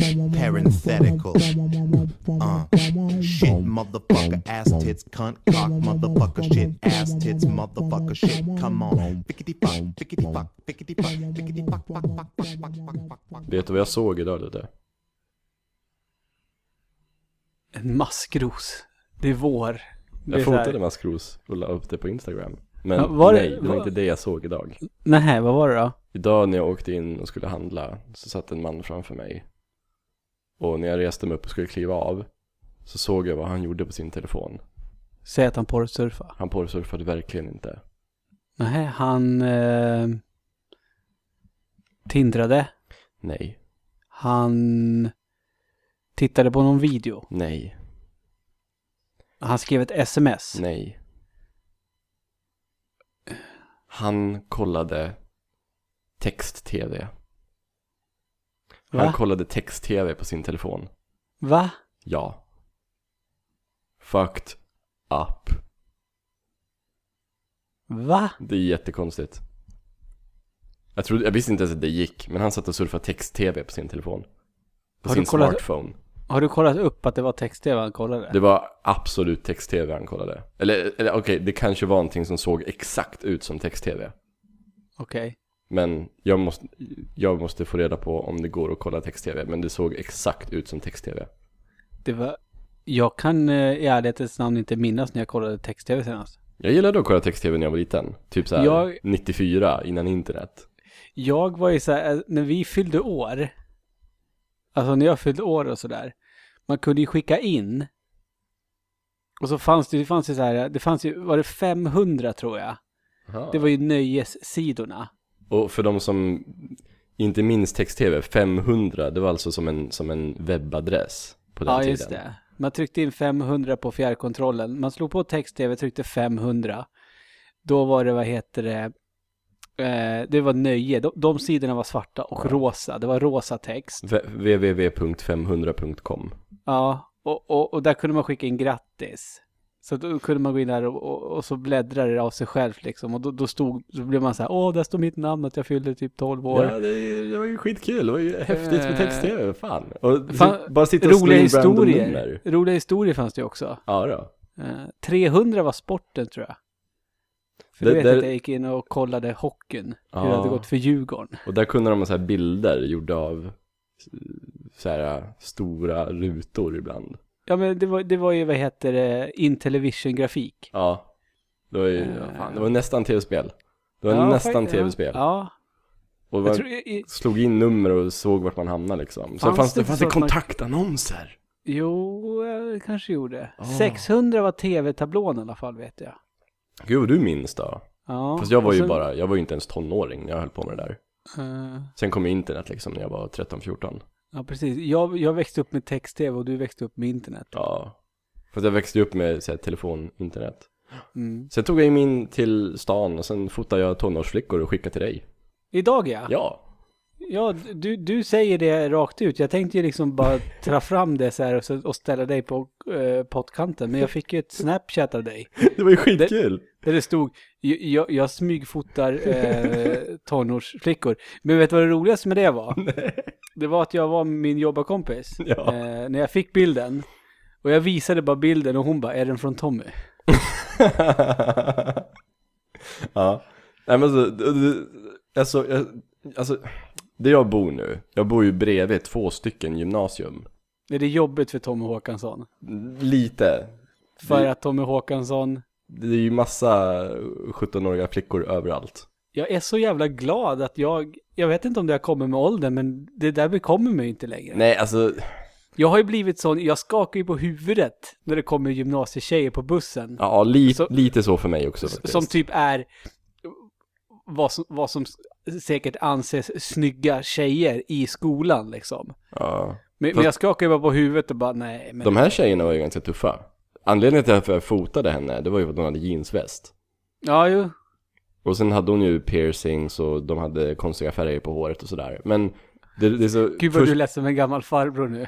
Parenthetical. Uh. Shit, motherfucker, ass tits, cunt, cock, motherfucker, shit, ass tits, motherfucker, shit. Come on. Pickety fuck, pickety fuck, pickety fuck, pickety fuck, fuck, fuck, fuck, fuck, fuck, fuck, fuck. Vet du vad jag såg idag lite? En maskros. Det är vår. Det är Jag fotade maskros och la upp det på Instagram. Men Ja, var det- nej, det var var- inte det jag såg idag. Nej, vad var det då? Idag när jag åkte in och skulle handla så satt en man framför mig. Och när jag reste mig upp och skulle kliva av så såg jag vad han gjorde på sin telefon. Säg att han porrsurfar. Han porrsurfade verkligen inte. Nej, han eh, tindrade. Nej, Han tittade på någon video. nej, Han skrev ett sms. nej. Han kollade text-tv. Han Va? kollade text-tv på sin telefon. Va? Ja. Fucked up. Va? Det är jättekonstigt. Jag, trodde, jag visste inte ens att det gick, men han satt och surfade text-tv på sin telefon. På Har sin kollat- smartphone. Har du kollat upp att det var text-tv han kollade? Det var absolut text-tv han kollade. Eller, eller okej, det kanske var någonting som såg exakt ut som text-tv. Okej. Men jag måste, jag måste få reda på om det går att kolla text-tv. Men det såg exakt ut som text-tv. Det var... Jag kan eh, i ärlighetens namn inte minnas när jag kollade text-tv senast. Jag gillade att kolla text-tv när jag var liten. Typ såhär Jag- 94 innan internet. Jag var ju så här, eh, när vi fyllde år. Alltså när jag fyllde år och sådär. Man kunde ju skicka in. Och så fanns det, det fanns ju så här, det fanns ju, var det 500 tror jag. Det var ju nöjessidorna. Och för de som inte minns text-tv, 500, det var alltså som en, som en webbadress på den Ja, tiden. just det. Man tryckte in 500 på fjärrkontrollen. Man slog på text-tv, tryckte 500. Då var det, vad heter det, eh, det var nöje. De, de sidorna var svarta och rosa. Det var rosa text. V- www.500.com Ja, och, och, och där kunde man skicka in grattis. Så då kunde man gå in där och, och, och så bläddra det av sig själv liksom. Och då, då stod, så blev man så här, åh, där står mitt namn att jag fyllde typ 12 år. Ja, det, det var ju skitkul, det var ju häftigt med Eh, text-tv, fan. Och Fan, så, bara sitta och Roliga historier. Roliga historier fanns det ju också. Ja då. Eh, 300 var sporten tror jag. För Det- du vet där- att jag gick in och kollade hockeyn. Hur det Ja. hade gått för Djurgården. Och där kunde de ha så här bilder gjorda av så här stora rutor ibland. Ja men det var, det var ju vad heter det, Intellivision-grafik. Ja. Det var ju, ja, fan, det var nästan tv-spel. Det var Ja, nästan tv-spel. Ja. Och Jag man tror, i- slog in nummer och såg vart man hamnade liksom. Så Fanns det fanns det kontaktannonser. jo, jag kanske gjorde. Ah. 600 var tv-tablån i alla fall vet jag. Gud vad du minns då. Ja. Fast jag var och ju sen- bara, jag var ju inte ens tonåring när jag höll på med det där. eh, Sen kom ju internet liksom när jag var 13-14. Ja precis. Jag, jag växte upp med text-tv och du växte upp med internet. Ja. Fast jag växte upp med så här, telefon, internet. Mm. Sen tog jag mig in till stan och sen fotade jag tonårsflickor och skickade till dig. Idag ja. Ja. Ja, du, du säger det rakt ut. Jag tänkte ju liksom bara dra fram det så här och, så, och ställa dig på eh, pottkanten. Men jag fick ju ett snapchat av dig. Det var ju skitkul. Där det stod, jag, jag, smygfotar eh, tonårsflickor. Men vet du vad det roligaste med det var? Det var att jag var min jobbarkompis. Ja. Eh, när jag fick bilden. Och jag visade bara bilden och hon bara, är den från Tommy? ja. Nej men det- det- alltså, jag, alltså, där jag bor nu, jag bor ju bredvid två stycken gymnasium. Är det jobbigt för Tommy Håkansson? Lite. För Det- att Tommy Håkansson, Det är ju massa 17-åriga flickor överallt. Jag är så jävla glad att jag, jag vet inte om det har kommit med åldern, men det där bekommer mig inte längre. Nej alltså, Jag har ju blivit sån, jag skakar ju på huvudet när det kommer gymnasietjejer på bussen. ja li, Så- lite så för mig också faktiskt. Som typ är vad som, vad som säkert anses snygga tjejer i skolan liksom. Ja. Men, Fast- men jag skakar ju bara på huvudet och bara nej. Men, De här tjejerna var ju ganska tuffa. Anledningen till att jag fotade henne, det var ju för att hon hade jeansväst. Ja, ju. Och sen hade hon ju piercings och de hade konstiga färger på håret och sådär. Men det, det är så... Gud vad först- du lät som en gammal farbror nu.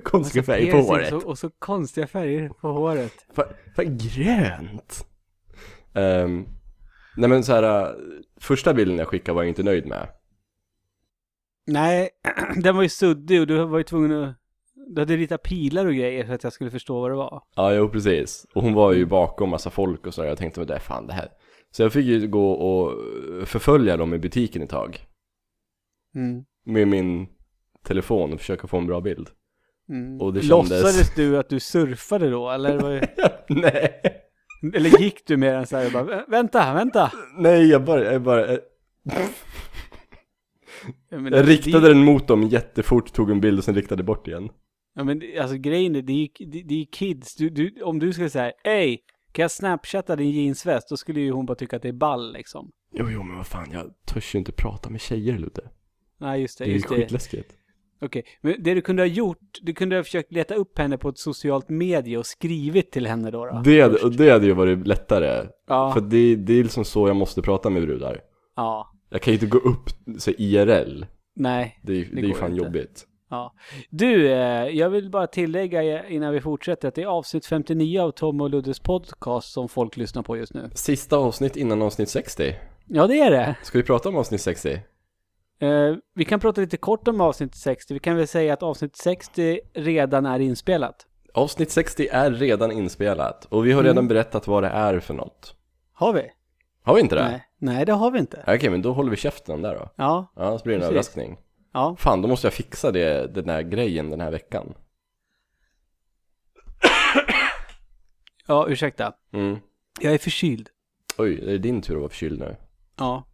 konstiga färger på håret. Och, och så konstiga färger på håret. Fan, fan grönt! Ehm, nej men så här, äh, första bilden jag skickade var jag inte nöjd med. Nej, den var ju suddig och du var ju tvungen att... Du hade ritat pilar och grejer för att jag skulle förstå vad det var. Ja, jo precis. Och hon var ju bakom massa folk och sådär. Jag tänkte, men det fan det här. Så jag fick ju gå och förfölja dem i butiken ett tag. Mm. Med min telefon och försöka få en bra bild. Mm. Och det kändes- Låtsades du att du surfade då? Eller, var det... nej! eller gick du med den så här och bara, "Vä- vänta, vänta. Nej, jag bara, jag bara, jag, Ja, men jag det- riktade den mot dem jättefort, tog en bild och sen riktade bort igen. Ja men det- alltså grejen är, det är ju det, det är kids. Du, du, om du skulle säga, Ey, kan jag snapchatta din jeansväst? Då skulle ju hon bara tycka att det är ball liksom. Jo, jo, men vad fan, jag törs ju inte prata med tjejer Ludde. Nej just det, Det är ju just det. skitläskigt. Okej, men det du kunde ha gjort, du kunde ha försökt leta upp henne på ett socialt medie och skrivit till henne då. då Det, först. det hade ju varit lättare. ja, För det, det är liksom så jag måste prata med brudar. ja, Jag kan ju inte gå upp så IRL. nej. Det, är- det, är ju fan inte. jobbigt. Ja. Du, eh, jag vill bara tillägga innan vi fortsätter att det är avsnitt 59 av Tom och Luddes podcast som folk lyssnar på just nu. Sista avsnitt innan avsnitt 60. Ja, det är det. Ska vi prata om avsnitt 60? Eh, vi kan prata lite kort om avsnitt 60. Vi kan väl säga att avsnitt 60 redan är inspelat. Avsnitt 60 är redan inspelat och vi har Mm. redan berättat vad det är för något. Har vi? Har vi inte det? Nej. Nej, det har vi inte. Okej, men då håller vi käften om det då. Ja, Ja, så blir det en Precis. överraskning. Ja. Fan, då måste jag fixa det, den här grejen den här veckan. Ja, ursäkta. Mm. Jag är förkyld. Oj, det är din tur att vara förkyld nu. Ja.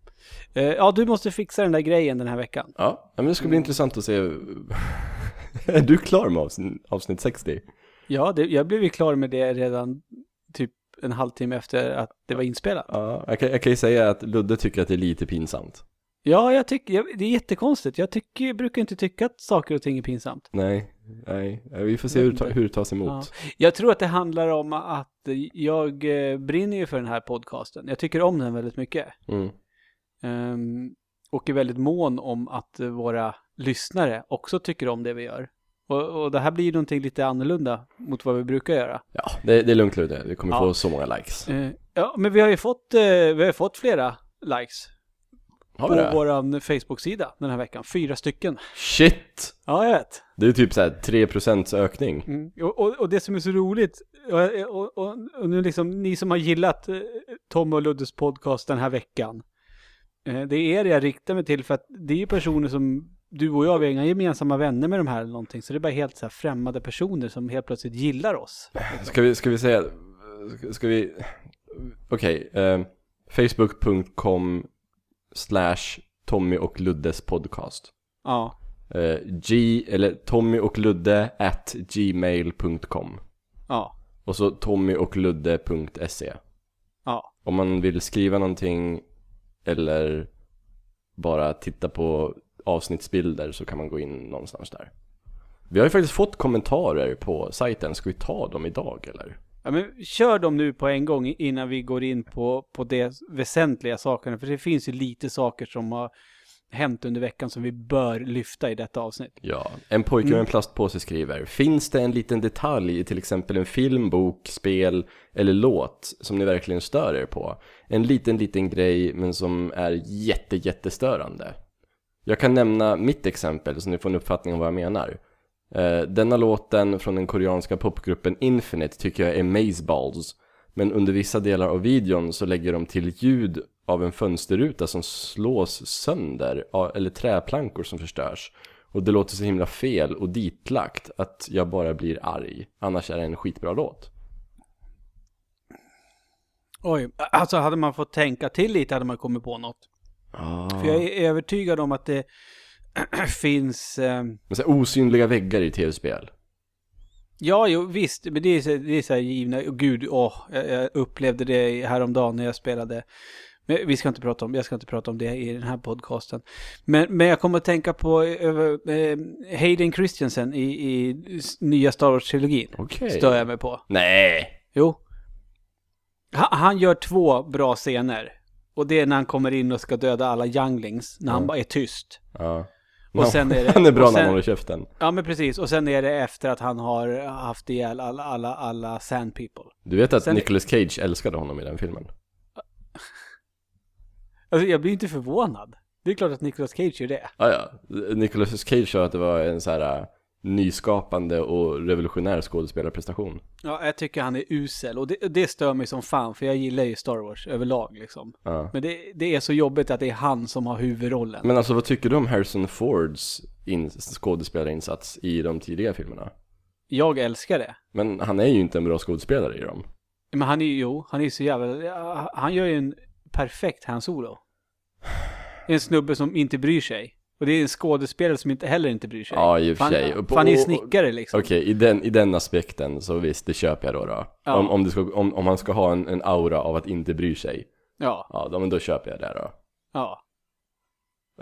Eh, ja, du måste fixa den där grejen den här veckan. Ja, men det ska bli intressant att se. är du klar med avsnitt, avsnitt 60? Ja, det, jag blev ju klar med det redan typ en halvtimme efter att det var inspelat. Ja, jag kan, jag kan ju säga att Ludde tycker att det är lite pinsamt. Ja, jag tycker, det är jättekonstigt. Jag tycker, brukar inte tycka att saker och ting är pinsamt. Nej, nej, vi får se hur, hur det tas emot. Ja. Jag tror att det handlar om att jag eh, brinner ju för den här podcasten. Jag tycker om den väldigt mycket. Mm. Ehm, och är väldigt mån om att våra lyssnare också tycker om det vi gör. Och, och det här blir ju någonting lite annorlunda mot vad vi brukar göra. Ja, det, det är lugnt Ludde, vi kommer Ja. få så många likes. Eh, ja, men vi har ju fått, eh, vi har fått flera likes Har på vi det? våran Facebook-sida den här veckan. Fyra stycken. Shit! Ja, jag vet. Det är typ såhär 3% ökning. Mm. Och, och, och det som är så roligt, och, och, och, och nu liksom ni som har gillat eh, Tom och Luddes podcast den här veckan. Eh, det är er jag riktar mig till för att det är ju personer som du och jag, vi har inga gemensamma vänner med de här eller någonting. Så det är bara helt så här främmande personer som helt plötsligt gillar oss. Ska vi, ska vi säga, ska, vi, okej, eh, facebook.com slash Tommy och Luddes podcast. Ja, Eh, G, eller Tommy och Ludde at gmail.com. ja, Och så tommyoochludde.se. ja. Om man vill skriva någonting eller bara titta på avsnittsbilder så kan man gå in någonstans där. Vi har ju faktiskt fått kommentarer på sajten, ska vi ta dem idag eller? Ja, men kör dem nu på en gång innan vi går in på, på det väsentliga sakerna. För det finns ju lite saker som har hänt under veckan som vi bör lyfta i detta avsnitt. Ja, en pojke med en plastpåse skriver Finns det en liten detalj i till exempel en film, bok, spel eller låt som ni verkligen stör er på? En liten, liten grej men som är jätte, jättestörande. Jag kan nämna mitt exempel så ni får en uppfattning om vad jag menar. Eh, denna låten från den koreanska popgruppen Infinite tycker jag är Mazeballs. Men under vissa delar av videon så lägger de till ljud av en fönsterruta som slås sönder, eller träplankor som förstörs. Och det låter så himla fel och ditlagt att jag bara blir arg. Annars är det en skitbra låt. Oj, alltså hade man fått tänka till lite hade man kommit på något. För jag är övertygad om att det finns... Eh, Men så osynliga väggar i tv-spel. ja, jo, visst, men det är, så- det är så här givna... Gud, åh, jag, jag upplevde det häromdagen när jag spelade. Men vi ska inte prata om, jag ska inte prata om det i den här podcasten. Men, men jag kommer att tänka på eh, Hayden Christensen i, i nya Star Wars-trilogin. Okej. Stör jag mig på. Nej! Jo. Han, han gör två bra scener. Och det är när han kommer in och ska döda alla younglings, när han bara är tyst. Ja. Och sen är det- han är bra och när sen- han håller käften. Ja men precis, och sen är det efter att han har haft ihjäl alla, alla, alla sand people. Du vet att Sen- Nicolas Cage älskade honom i den filmen? Alltså jag blir inte förvånad. Det är klart att Nicolas Cage gör det. Ja, ja. Nicolas Cage sa att det var en så här äh, nyskapande och revolutionär skådespelarprestation. Ja, jag tycker han är usel och det, det stör mig som fan för jag gillar ju Star Wars överlag liksom. Ja. Men det, det är så jobbigt att det är han som har huvudrollen. Men alltså vad tycker du om Harrison Fords in- skådespelarinsats i de tidiga filmerna? Jag älskar det. Men han är ju inte en bra skådespelare i dem. Men han är ju, jo, han är ju så jävla, han gör ju en perfekt Han Solo. En snubbe som inte bryr sig. Och det är en skådespelare som inte heller inte bryr sig. Ja, i och för sig. Fan är ju snickare liksom. Okej, i, den, i den aspekten så visst, det köper jag då. då. Ja. Om, om, ska, om, om han ska ha en, en aura av att inte bry sig. Ja, Ja, då, men då köper jag det då. ja.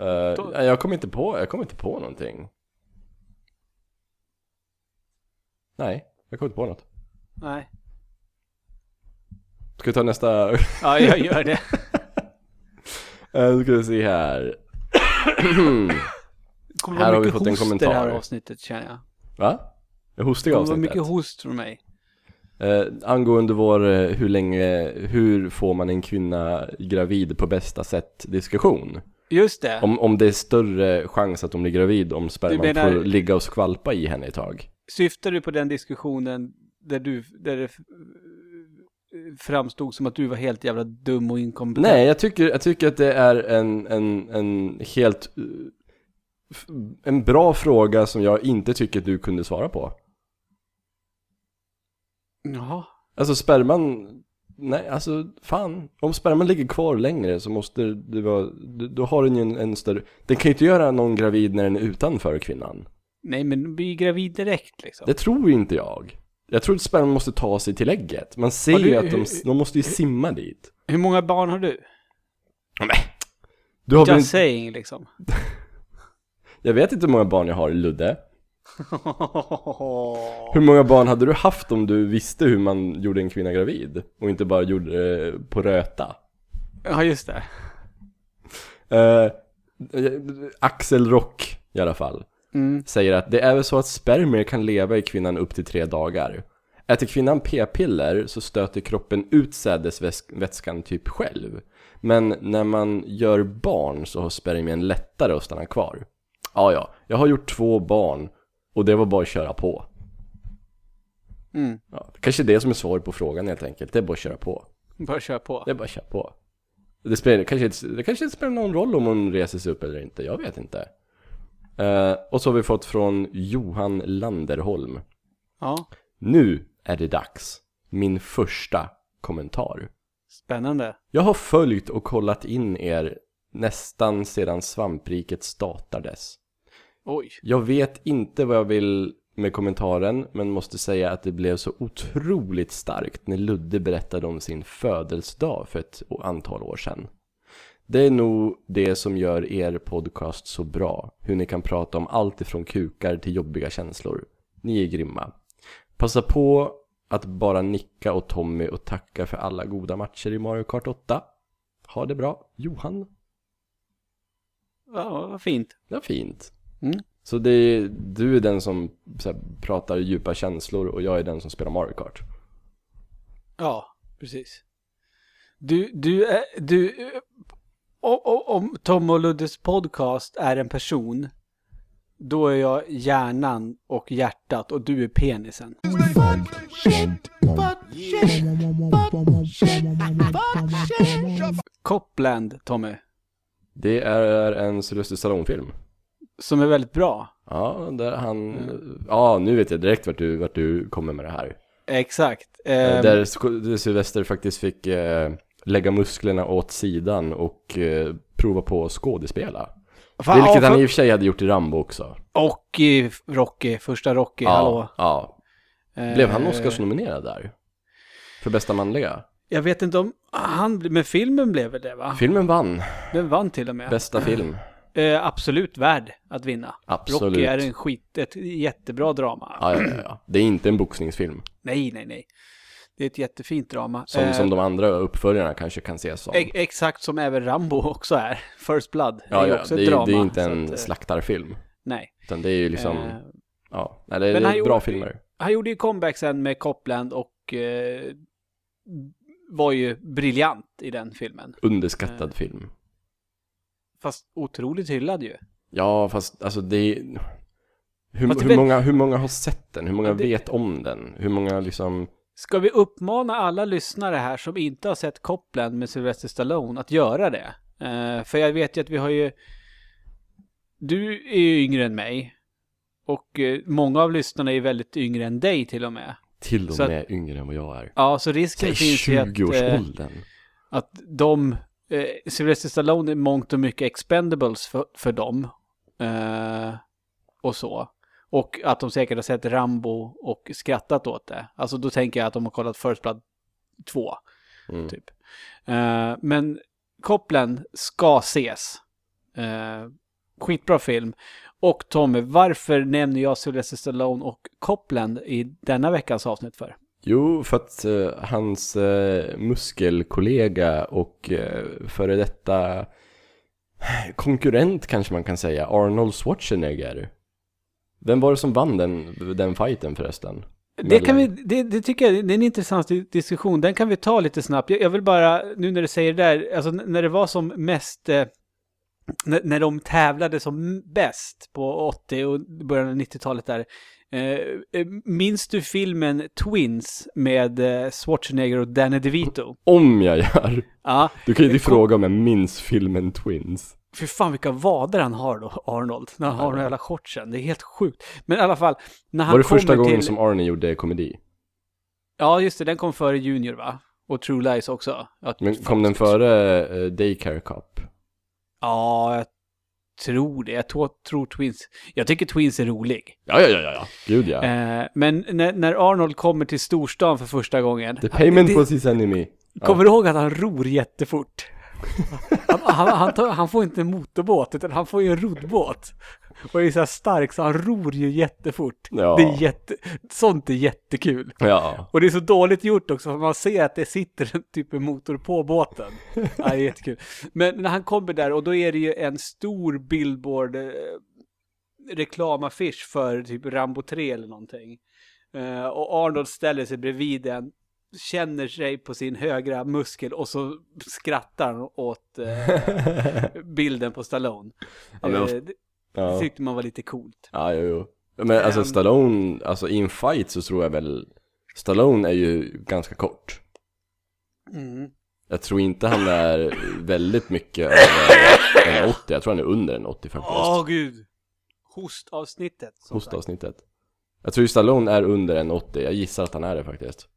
Uh, Då- Jag kommer inte på, jag kommer inte på någonting. Nej, jag kommer inte på något. Nej. Ska vi ta nästa? Ja, jag gör det. Eh, Nu ska vi se här. Det kommer Här vara har vi fått en host i det kommentar. här avsnittet känner jag. Va? Det hostiga Det kommer vara avsnittet. mycket host från mig. Eh, angående vår eh, hur länge, hur får man en kvinna gravid på bästa sätt diskussion. Just det. Om, om det är större chans att hon blir gravid om sperman Du menar- får ligga och skvalpa i henne ett tag. Syftar du på den diskussionen där du, där det f- framstod som att du var helt jävla dum och inkompetent? Nej, jag tycker, jag tycker att det är en, en, en helt eh, en bra fråga som jag inte tycker att du kunde svara på. Jaha. Alltså sperman, nej alltså fan, om sperman ligger kvar längre så måste det vara, då- har den ju en, en större, den kan ju inte göra någon gravid när den är utanför kvinnan. Nej, men bli gravid direkt liksom. Det tror inte jag. Jag tror att sperman måste ta sig till ägget. Man ser du- ju att de, hur- de måste ju simma dit. Hur många barn har du? Du har Just inte, saying liksom. jag vet inte hur många barn jag har, Ludde. Hur många barn hade du haft om du visste hur man gjorde en kvinna gravid? Och inte bara gjorde det på röta? ja, just det. Eh, Axel Rock i alla fall Mm. säger att det är väl så att spermier kan leva i kvinnan upp till tre dagar. Äter kvinnan p-piller så stöter kroppen ut sädesvätskan typ själv. Men när man gör barn så har spermien lättare att stanna kvar. Ja, ja, jag har gjort två barn och det var bara att köra på. Mm. Ja, kanske det som är svaret på frågan helt enkelt. Det är bara att köra på. Bara kör på. Det är bara att köra på. Det, spelar, kanske, det kanske inte spelar någon roll om hon reser sig upp eller inte. Jag vet inte. Eh, och så har vi fått från Johan Landerholm. Ja, Nu är det dags. Min första kommentar. spännande. Jag har följt och kollat in er nästan sedan svampriket startades. Oj. Jag vet inte vad jag vill med kommentaren, men måste säga att det blev så otroligt starkt när Ludde berättade om sin födelsedag för ett antal år sedan. Det är nog det som gör er podcast så bra, hur ni kan prata om allt ifrån kukar till jobbiga känslor. Ni är grymma. Passa på att bara nicka åt Tommy och tacka för alla goda matcher i Mario Kart 8. Ha det bra, Johan. Ja, vad fint. Var fint. Mm. Så det är, du är den som här, pratar djupa känslor och jag är den som spelar Mario Kart. Ja, precis. Du, du är, du, om Tom och Luddes podcast är en person, då är jag hjärnan och hjärtat och du är penisen. Copland, Tommy, Det är en Sylvester Stallone-film. som är väldigt bra. Ja, där han... Ja, nu vet jag direkt vart du, vart du kommer med det här. Exakt. Eh, Ehm, Där där Sylvester faktiskt fick eh, lägga musklerna åt sidan och eh, prova på att skådespela. fan, Vilket ja, han för- i och för sig hade gjort i Rambo också. Och i Rocky, första Rocky, hallå. ja. Blev han Eh, Oscarsnominerad där? För bästa manliga? Jag vet inte om han, men filmen blev väl det va? Filmen vann. Den vann till och med. Bästa film. Eh, absolut värd att vinna. Absolut. Rocky är en skit, ett jättebra drama. Ja, ja, ja, ja. Det är inte en boxningsfilm. Nej, nej, nej. Det är ett jättefint drama. Som, Eh, som de andra uppföljarna kanske kan ses som. Exakt som även Rambo också är. First Blood ja, är ja, också det, ett är, drama. det är inte en att, eh, slaktarfilm. Nej. Utan det är ju liksom, Eh, ja, nej, det, är bra gjorde- filmer. han gjorde ju comeback sen med Copland och eh, var ju briljant i den filmen. Underskattad Eh. film. Fast otroligt hyllad ju. Ja, fast alltså det är... Hur, hur, många, hur många har sett den? Hur många Ja, det- vet om den? Hur många liksom... Ska vi uppmana alla lyssnare här som inte har sett Copland med Sylvester Stallone att göra det? Eh, för jag vet ju att vi har ju... Du är ju yngre än mig. Och eh, många av lyssnarna är väldigt yngre än dig till och med. Till och Så att- med yngre än vad jag är. Ja, så risken finns ju att, eh, 20-årsåldern. att de... Sylvester Stallone är mångt och mycket expendables för, för dem. Och så. Och att de säkert har sett Rambo och skrattat åt det. Alltså då tänker jag att de har kollat First Blood 2. Mm. typ. Eh, men Copland ska ses. Eh, skitbra film. Och Tommy, varför nämner jag Sylvester Stallone och Copland i denna veckans avsnitt för? Jo, för att eh, hans muskelkollega och före detta konkurrent kanske man kan säga, Arnold Schwarzenegger. Vem var det som vann den, den fighten förresten? Det, kan vi, det, det tycker jag det är en intressant di- diskussion. Den kan vi ta lite snabbt. Jag, jag vill bara, nu när du säger det där, alltså när det var som mest, eh, när, när de tävlade som bäst på 80 och början av 90-talet där. Eh, eh, minns du filmen Twins med eh, Schwarzenegger och Danny DeVito? Om jag gör! Ja, Du kan ju inte fråga om jag minns filmen Twins. För fan vilka vader han har då, Arnold, när han har den jävla shortsen. Det är helt sjukt. Men i alla fall, när han Var det första gången till... som Arnie gjorde komedi? Ja, just det, den kom före Junior va? Och True Lies också. Ja, Men kom den före uh, Daycare Cup? Ja, jag tror det. Jag tror, tror Twins. Jag tycker Twins är rolig. Ja, ja, ja, ja, ja. Gud ja. Eh, men när, när Arnold kommer till storstan för första gången. The payment det- was his enemy. Kommer du ihåg att han ror jättefort? Han, han, han, tar, han får inte en motorbåt, utan han får ju en roddbåt. Och är så här stark så han ror ju jättefort. Ja. Det är jätte, sånt är jättekul. Ja. Och det är så dåligt gjort också, för man ser att det sitter en typ av motor på båten. Ja, det är jättekul. Men när han kommer där, och då är det ju en stor billboard eh, reklamaffisch för typ Rambo 3 eller någonting. Eh, och Arnold ställer sig bredvid den, känner sig på sin högra muskel och så skrattar han åt eh, bilden på Stallone. Ja, men- Eh, det, det Ja, tyckte man var lite coolt. ja jo, jo. Men alltså Ehm. Stallone, alltså i en fight så tror jag väl Stallone är ju ganska kort. Mm. Jag tror inte han är väldigt mycket över en 80, jag tror han är under en 80 faktiskt. Åh gud! Hostavsnittet. Hostavsnittet. Jag tror ju Stallone är under en 80, jag gissar att han är det faktiskt.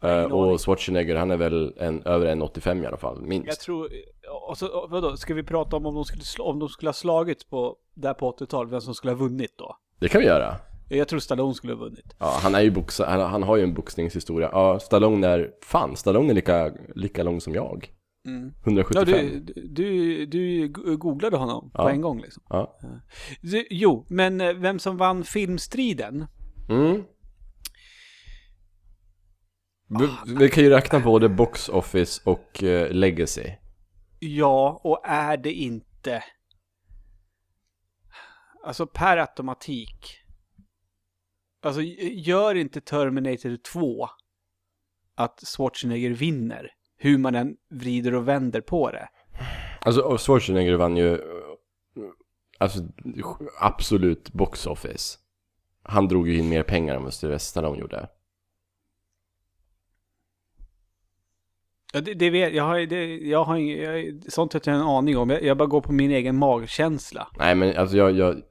Aning. och Schwarzenegger, han är väl en, över en 85 i alla fall, minst. Jag tror, och så, vadå, ska vi prata om om de skulle, slå, om de skulle ha slagits på, där på 80-talet, vem som skulle ha vunnit då? Det kan vi göra. Jag tror Stallone skulle ha vunnit. Ja, han är ju boxa, han, han har ju en boxningshistoria. Ja, Stallone är, fan, Stallone är lika, lika lång som jag. Mm. 175. Ja, du, du, du go- googlade honom på Ja. en gång liksom. Ja. Du, jo, men eh, vem som vann filmstriden? Mm. Vi, vi kan ju räkna både box office och eh, legacy. Ja, och är det inte... Alltså per automatik. Alltså gör inte Terminator 2 att Schwarzenegger vinner. Hur man än vrider och vänder på det. Alltså Schwarzenegger vann ju, alltså absolut box office. Han drog ju in mer pengar än vad Sylvester gjorde. Ja, det, det vet jag. Har, det, jag har ing, jag, sånt har jag en aning om. Jag, jag bara går på min egen magkänsla. Nej men alltså jag, jag,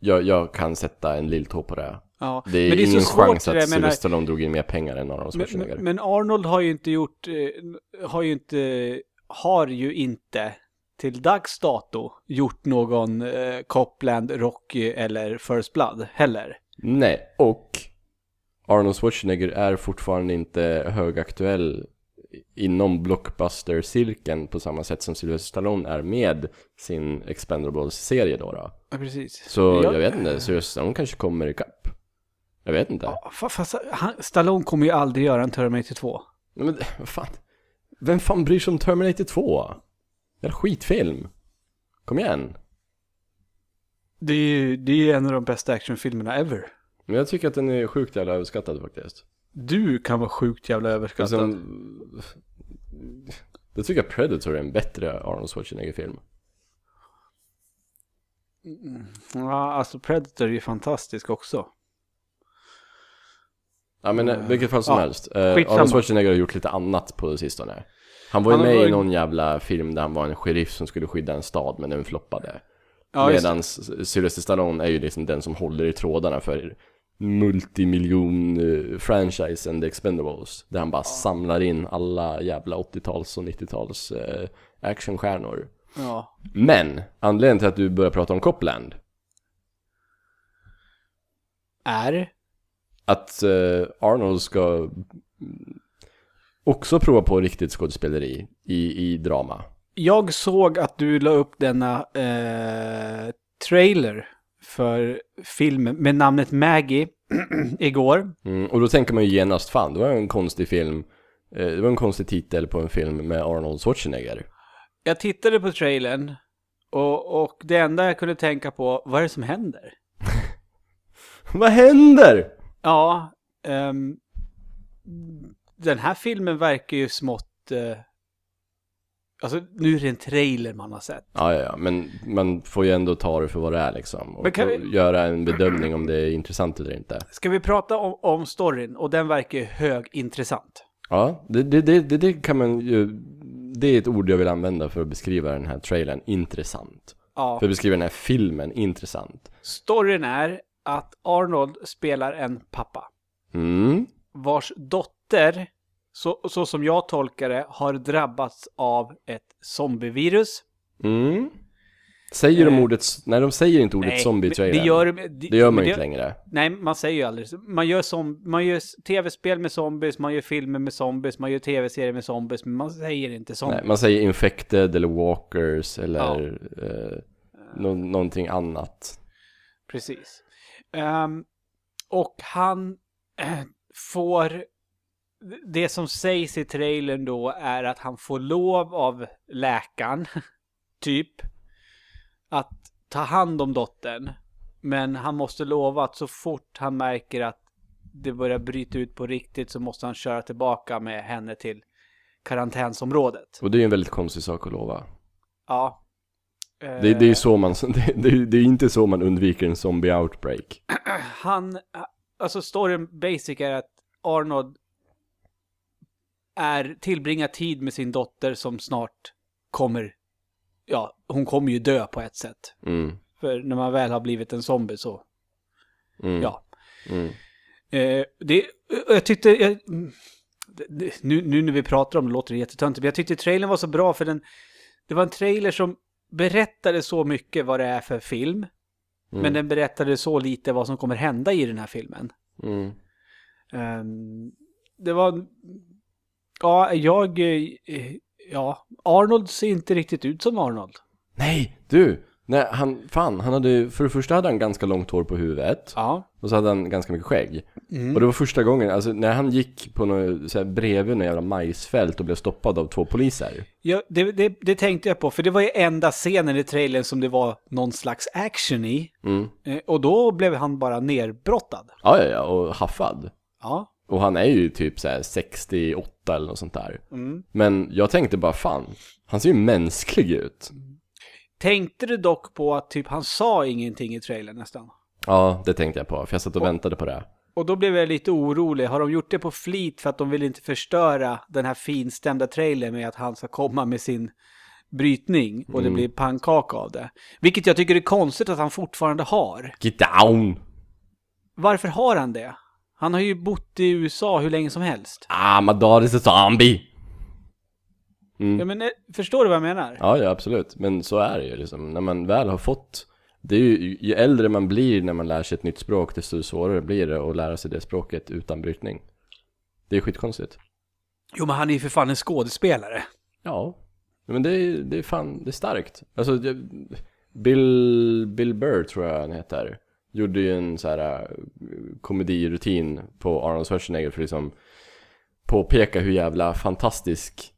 jag, jag kan sätta en lilltå på det. Ja. Det är, men det är ingen så svårt chans det att Sylvester menar- Stallone drog in mer pengar än Arnold Schwarzenegger. men, men Arnold har ju inte gjort, eh, har ju inte, har ju inte till dags dato gjort någon eh, Copland, Rocky eller First Blood heller. Nej, och Arnold Schwarzenegger är fortfarande inte högaktuell inom blockbuster-cirkeln på samma sätt som Sylvester Stallone är med sin Expendables-serie då, då. Ja, precis. Så Jag- jag vet inte, Sylvester Stallone kanske kommer ikapp. Jag vet inte. Ja, fa- Fast han, Stallone kommer ju aldrig göra en Terminator 2. Nej, men vad fan. Vem fan bryr sig om Terminator 2? Jävla skitfilm. Kom igen. Det är ju det är en av de bästa actionfilmerna ever. Men jag tycker att den är sjukt jävla överskattad faktiskt. Du kan vara sjukt jävla överskattad. Liksom, jag tycker att Predator är en bättre Arnold Schwarzenegger-film. Ja, alltså Predator är ju fantastisk också. Ja men i vilket fall som Ja, helst. Skitsamma. Arnold Schwarzenegger har gjort lite annat på sistone. Han var ju Han med var i någon jävla film där han var en sheriff som skulle skydda en stad men den floppade. Ja. Medan Sylvester Stallone är ju liksom den som håller i trådarna för multimiljon uh, franchisen The Expendables. Där han bara samlar in alla jävla 80-tals och 90-tals eh, actionstjärnor. Ja. Men, anledningen till att du börjar prata om Copland, Är? att eh, Arnold ska mm, också prova på riktigt skådespeleri i, i drama. Jag såg att du la upp denna eh, trailer för filmen med namnet Maggie igår. Mm, och då tänker man ju genast, fan, det var en konstig film. Eh, det var en konstig titel på en film med Arnold Schwarzenegger. Jag tittade på trailern och, och det enda jag kunde tänka på, vad är det som händer? Vad händer? Ja, ehm, den här filmen verkar ju smått... Eh, alltså, nu är det en trailer man har sett. Ja, ja, ja, men man får ju ändå ta det för vad det är liksom. Och, Men kan vi- göra en bedömning om det är intressant eller inte. Ska vi prata om, om storyn? Och den verkar ju högintressant. Ja, det, det, det, det, det kan man ju... Det är ett ord jag vill använda för att beskriva den här trailern, intressant. Ja. För att beskriva den här filmen, intressant. Storyn är att Arnold spelar en pappa. Mm, vars dotter, så, så som jag tolkar det, har drabbats av ett zombievirus. mm. Säger de Eh, ordet... Nej, de säger inte ordet zombie i men trailern. det gör, de- det, det gör man ju inte längre. Nej, man säger ju aldrig. Man gör, som, man gör tv-spel med zombies, man gör filmer med zombies, man gör tv-serier med zombies, men man säger inte zombies. Nej, man säger infected eller walkers eller eh, nå- någonting annat. Precis. Ehm, och han eh, får... Det som sägs i trailern då är att han får lov av läkaren, typ, att ta hand om dottern. Men han måste lova att så fort han märker att det börjar bryta ut på riktigt så måste han köra tillbaka med henne till karantänsområdet. Och det är ju en väldigt konstig sak att lova. Ja. Det, det är ju så man, det, det, det är inte så man undviker en zombie outbreak. han, alltså storyn basic är att Arnold är, tillbringar tid med sin dotter som snart kommer, ja, hon kommer ju dö på ett sätt. Mm, För när man väl har blivit en zombie så, mm, ja. mm. Eh, det, jag tyckte, jag, det- nu, nu när vi pratar om det låter det jättetöntigt, men jag tyckte trailern var så bra för den, det var en trailer som berättade så mycket vad det är för film, Mm. men den berättade så lite vad som kommer hända i den här filmen. Mm. Ehm, det var... Ja, jag... eh, Ja, Arnold ser inte riktigt ut som Arnold. Nej, du! Nej, han, fan, han hade, för det första hade han ganska långt hår på huvudet. Ja. Och så hade han ganska mycket skägg. Mm. Och det var första gången, alltså när han gick på något, så här, bredvid något jävla majsfält och blev stoppad av två poliser. ja det, det, det tänkte jag på, för det var ju enda scenen i trailern som det var någon slags action i. Mm. Eh, Och då blev han bara nerbrottad. Ja, ja, ja, och haffad. Ja. Och han är ju typ så här 68 eller något sånt där. Mm. Men jag tänkte bara fan, han ser ju mänsklig ut. Tänkte du dock på att typ han sa ingenting i trailern nästan? Ja, det tänkte jag på, för jag satt och väntade på det. Och då blev jag lite orolig. Har de gjort det på flit för att de vill inte förstöra den här finstämda trailern med att han ska komma med sin brytning och det blir pannkaka av det? Vilket jag tycker är konstigt att han fortfarande har. Get down! Varför har han det? Han har ju bott i USA hur länge som helst. Ah, my dad is a zombie! Ja, men, eh, förstår du vad jag menar? Ja, ja, absolut. Men så är det ju liksom. När man väl har fått... Det är ju, ju äldre man blir när man lär sig ett nytt språk, desto svårare blir det att lära sig det språket utan brytning. Det är skitkonstigt. Jo, men han är ju för fan en skådespelare. Ja. Men det är, det är fan, det är starkt. Alltså, Bill, Bill Burr tror jag han heter. Gjorde ju en så här äh, komedirutin på Arnold Schwarzenegger för att liksom påpeka hur jävla fantastisk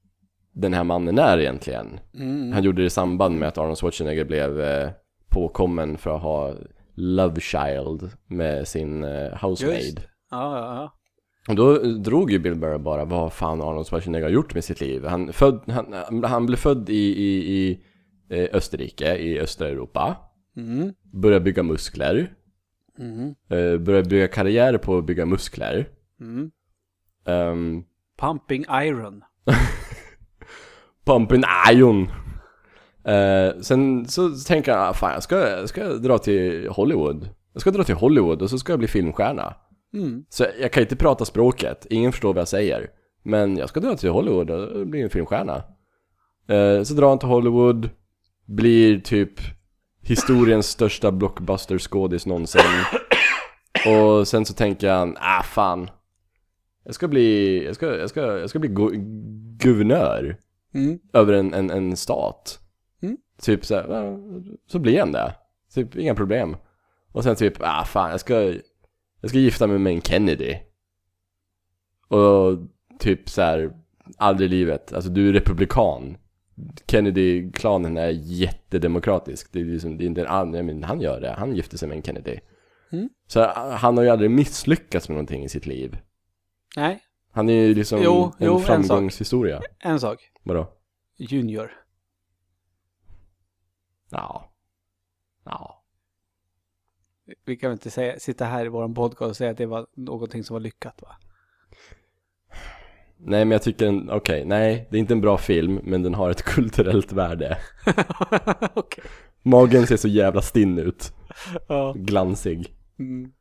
den här mannen är egentligen. Mm. Han gjorde det i samband med att Arnold Schwarzenegger blev eh, påkommen för att ha Love Child med sin eh, housemaid. Ja, ja, ja. Och då drog ju Bill Burr bara vad fan Arnold Schwarzenegger har gjort med sitt liv. Han, född, han, han blev född i, i, i eh, Österrike, i östra Europa. Mm. Började bygga muskler. Mm. Eh, började bygga karriär på att bygga muskler. Mm. Um, Pumping Iron. Pumping iron. Eh, sen så tänker han, ah, fan jag ska, jag ska dra till Hollywood. Jag ska dra till Hollywood och så ska jag bli filmstjärna. Mm. Så jag kan inte prata språket, ingen förstår vad jag säger. Men jag ska dra till Hollywood och bli en filmstjärna. Eh, så drar han till Hollywood, blir typ historiens största blockbuster-skådis någonsin. Och sen så tänker han, ah fan. Jag ska bli, jag ska, jag ska, jag ska bli gu- guvernör Mm. över en, en, en stat. Mm. Typ så här, så blir han det. Typ inga problem. Och sen typ, ah fan jag ska, jag ska gifta mig med en Kennedy. Och typ så här, aldrig i livet, alltså du är republikan. Kennedy-klanen är jättedemokratisk. Det är liksom, det är inte en annan, men han gör det. Han gifter sig med en Kennedy. Mm. Så han har ju aldrig misslyckats med någonting i sitt liv. Nej, Han är ju liksom Jo, en jo, en sak. framgångshistoria. en sak. Vadå? Junior. Ja. Ja. Vi kan väl inte säga, sitta här i vår podcast och säga att det var någonting som var lyckat va? Nej men jag tycker, en- okej, nej, det är inte en bra film, men den har ett kulturellt värde. Okej. Magen ser så jävla stinn ut. Ja. Glansig. Mm.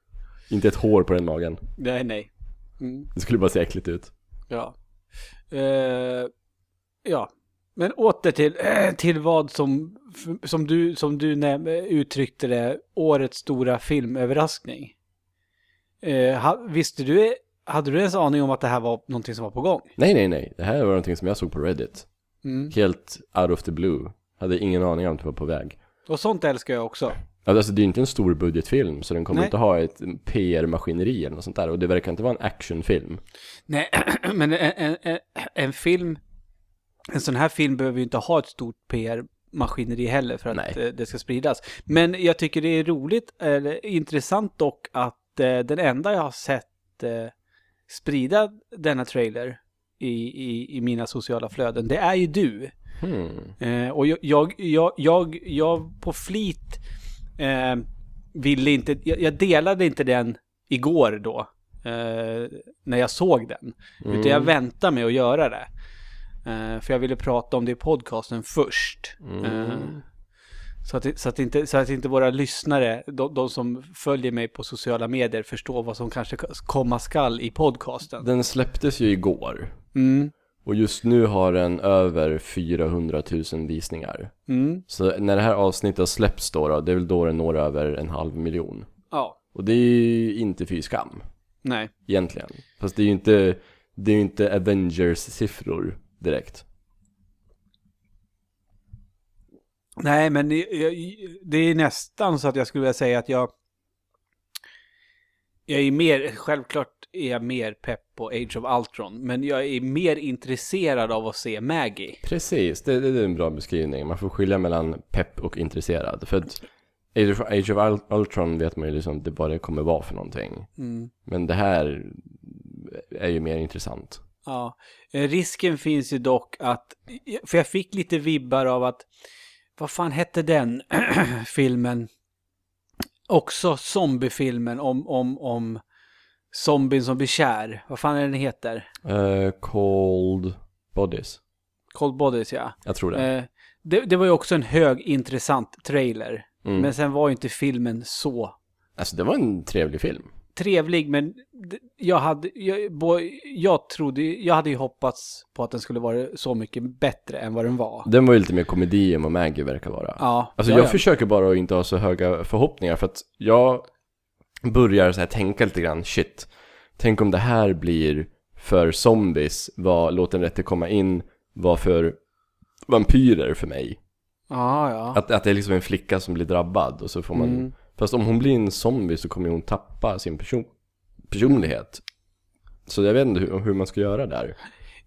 Inte ett hår på den magen. Nej, nej. Mm. Det skulle bara se äckligt ut. Ja. Eh, ja. Men åter till, eh, till vad som, som du, som du näm- uttryckte det, årets stora filmöverraskning. Eh, ha, visste du, hade du ens aning om att det här var någonting som var på gång? Nej, nej, nej. Det här var någonting som jag såg på Reddit. Mm. Helt out of the blue. Hade ingen aning om att det var på väg. Och sånt älskar jag också. Alltså det är inte en stor budgetfilm, så den kommer Nej. inte ha ett PR-maskineri eller något sånt där. Och det verkar inte vara en actionfilm. Nej, men en, en, en, film, en sån här film behöver ju inte ha ett stort PR-maskineri heller för att Nej. eh, det ska spridas. Men jag tycker det är roligt, eller intressant dock, att eh, den enda jag har sett eh, sprida denna trailer i, i, i mina sociala flöden, det är ju du. Hmm. Eh, och jag, jag, jag, jag, jag på flit eh, ville inte, jag, jag delade inte den igår då. Eh, när jag såg den. Utan jag väntade med att göra det. Eh, för jag ville prata om det i podcasten först. Eh, så, att, så, att inte, så att inte våra lyssnare, de, de som följer mig på sociala medier, förstår vad som kanske komma skall i podcasten. Den släpptes ju igår. Mm, Och just nu har den över 400 000 visningar. mm, Så när det här avsnittet släpps då, då det är väl då den når över en halv miljon. ja, Och det är ju inte fy skam, nej. egentligen. Fast det är ju inte, det är ju inte Avengers-siffror direkt. Nej, men det är nästan så att jag skulle vilja säga att jag... Jag är mer, självklart är jag mer pepp på Age of Ultron, men jag är mer intresserad av att se Maggie. Precis, det, det är en bra beskrivning. Man får skilja mellan pepp och intresserad. För att Age of, Age of Ul- Ultron vet man ju liksom det det kommer vara för någonting. Mm. Men det här är ju mer intressant. Ja, Eh, risken finns ju dock att, för jag fick lite vibbar av att, vad fan hette den filmen? Också zombiefilmen om, om, om zombien som blir kär. Vad fan är den heter? Uh, cold Bodies. Cold Bodies ja. Jag tror det. Eh, det, det var ju också en hög intressant trailer. Mm. Men sen var ju inte filmen så Alltså det var en trevlig film. Trevlig. Men jag hade, jag, bo- jag trodde, jag hade ju hoppats på att den skulle vara så mycket bättre än vad den var. Den var ju lite mer komedi än vad Maggie verkar vara. Ja, Alltså ja, jag ja. försöker bara att inte ha så höga förhoppningar för att jag börjar så här tänka lite grann, shit, tänk om det här blir för zombies, vad, låt den rätte komma in, vad för vampyrer för mig. Ja, ja. Att, att det är liksom en flicka som blir drabbad och så får man, Mm. Fast om hon blir en zombie så kommer hon tappa sin person, personlighet. Så jag vet inte hur, hur man ska göra där.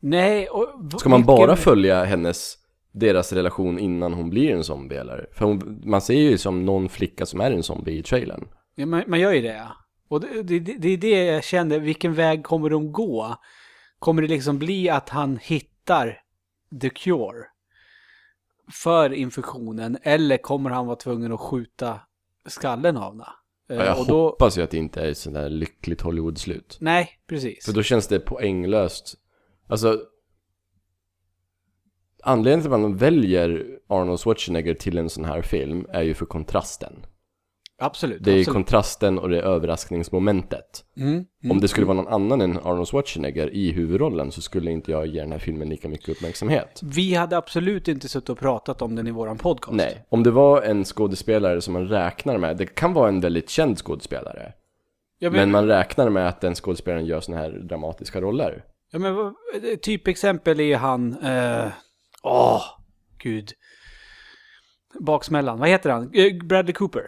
Nej, och... Ska man vilken- bara följa hennes, deras relation innan hon blir en zombie eller? För hon, man ser ju som någon flicka som är en zombie i trailern. Ja, man, man gör ju det. Och det, det, det det är det jag kände, vilken väg kommer de gå? Kommer det liksom bli att han hittar the cure för infektionen? Eller kommer han vara tvungen att skjuta skallen av henne? Eh, Ja, jag och då, hoppas ju att det inte är ett sånt där lyckligt Hollywood-slut. Nej, precis. För då känns det poänglöst. Alltså, anledningen till att man väljer Arnold Schwarzenegger till en sån här film är ju för kontrasten. Absolut. Det är absolut. kontrasten och det är överraskningsmomentet. Mm, Om det skulle vara någon annan än Arnold Schwarzenegger i huvudrollen så skulle inte jag ge den här filmen lika mycket uppmärksamhet. Vi hade absolut inte suttit och pratat om den i våran podcast. Nej, om det var en skådespelare som man räknar med, det kan vara en väldigt känd skådespelare. Ja, Men man räknar med att den skådespelaren gör såna här dramatiska roller. Ja, men typexempel är ju han... eh, Åh, gud. Baksmällan. Vad heter han? Eh, Bradley Cooper.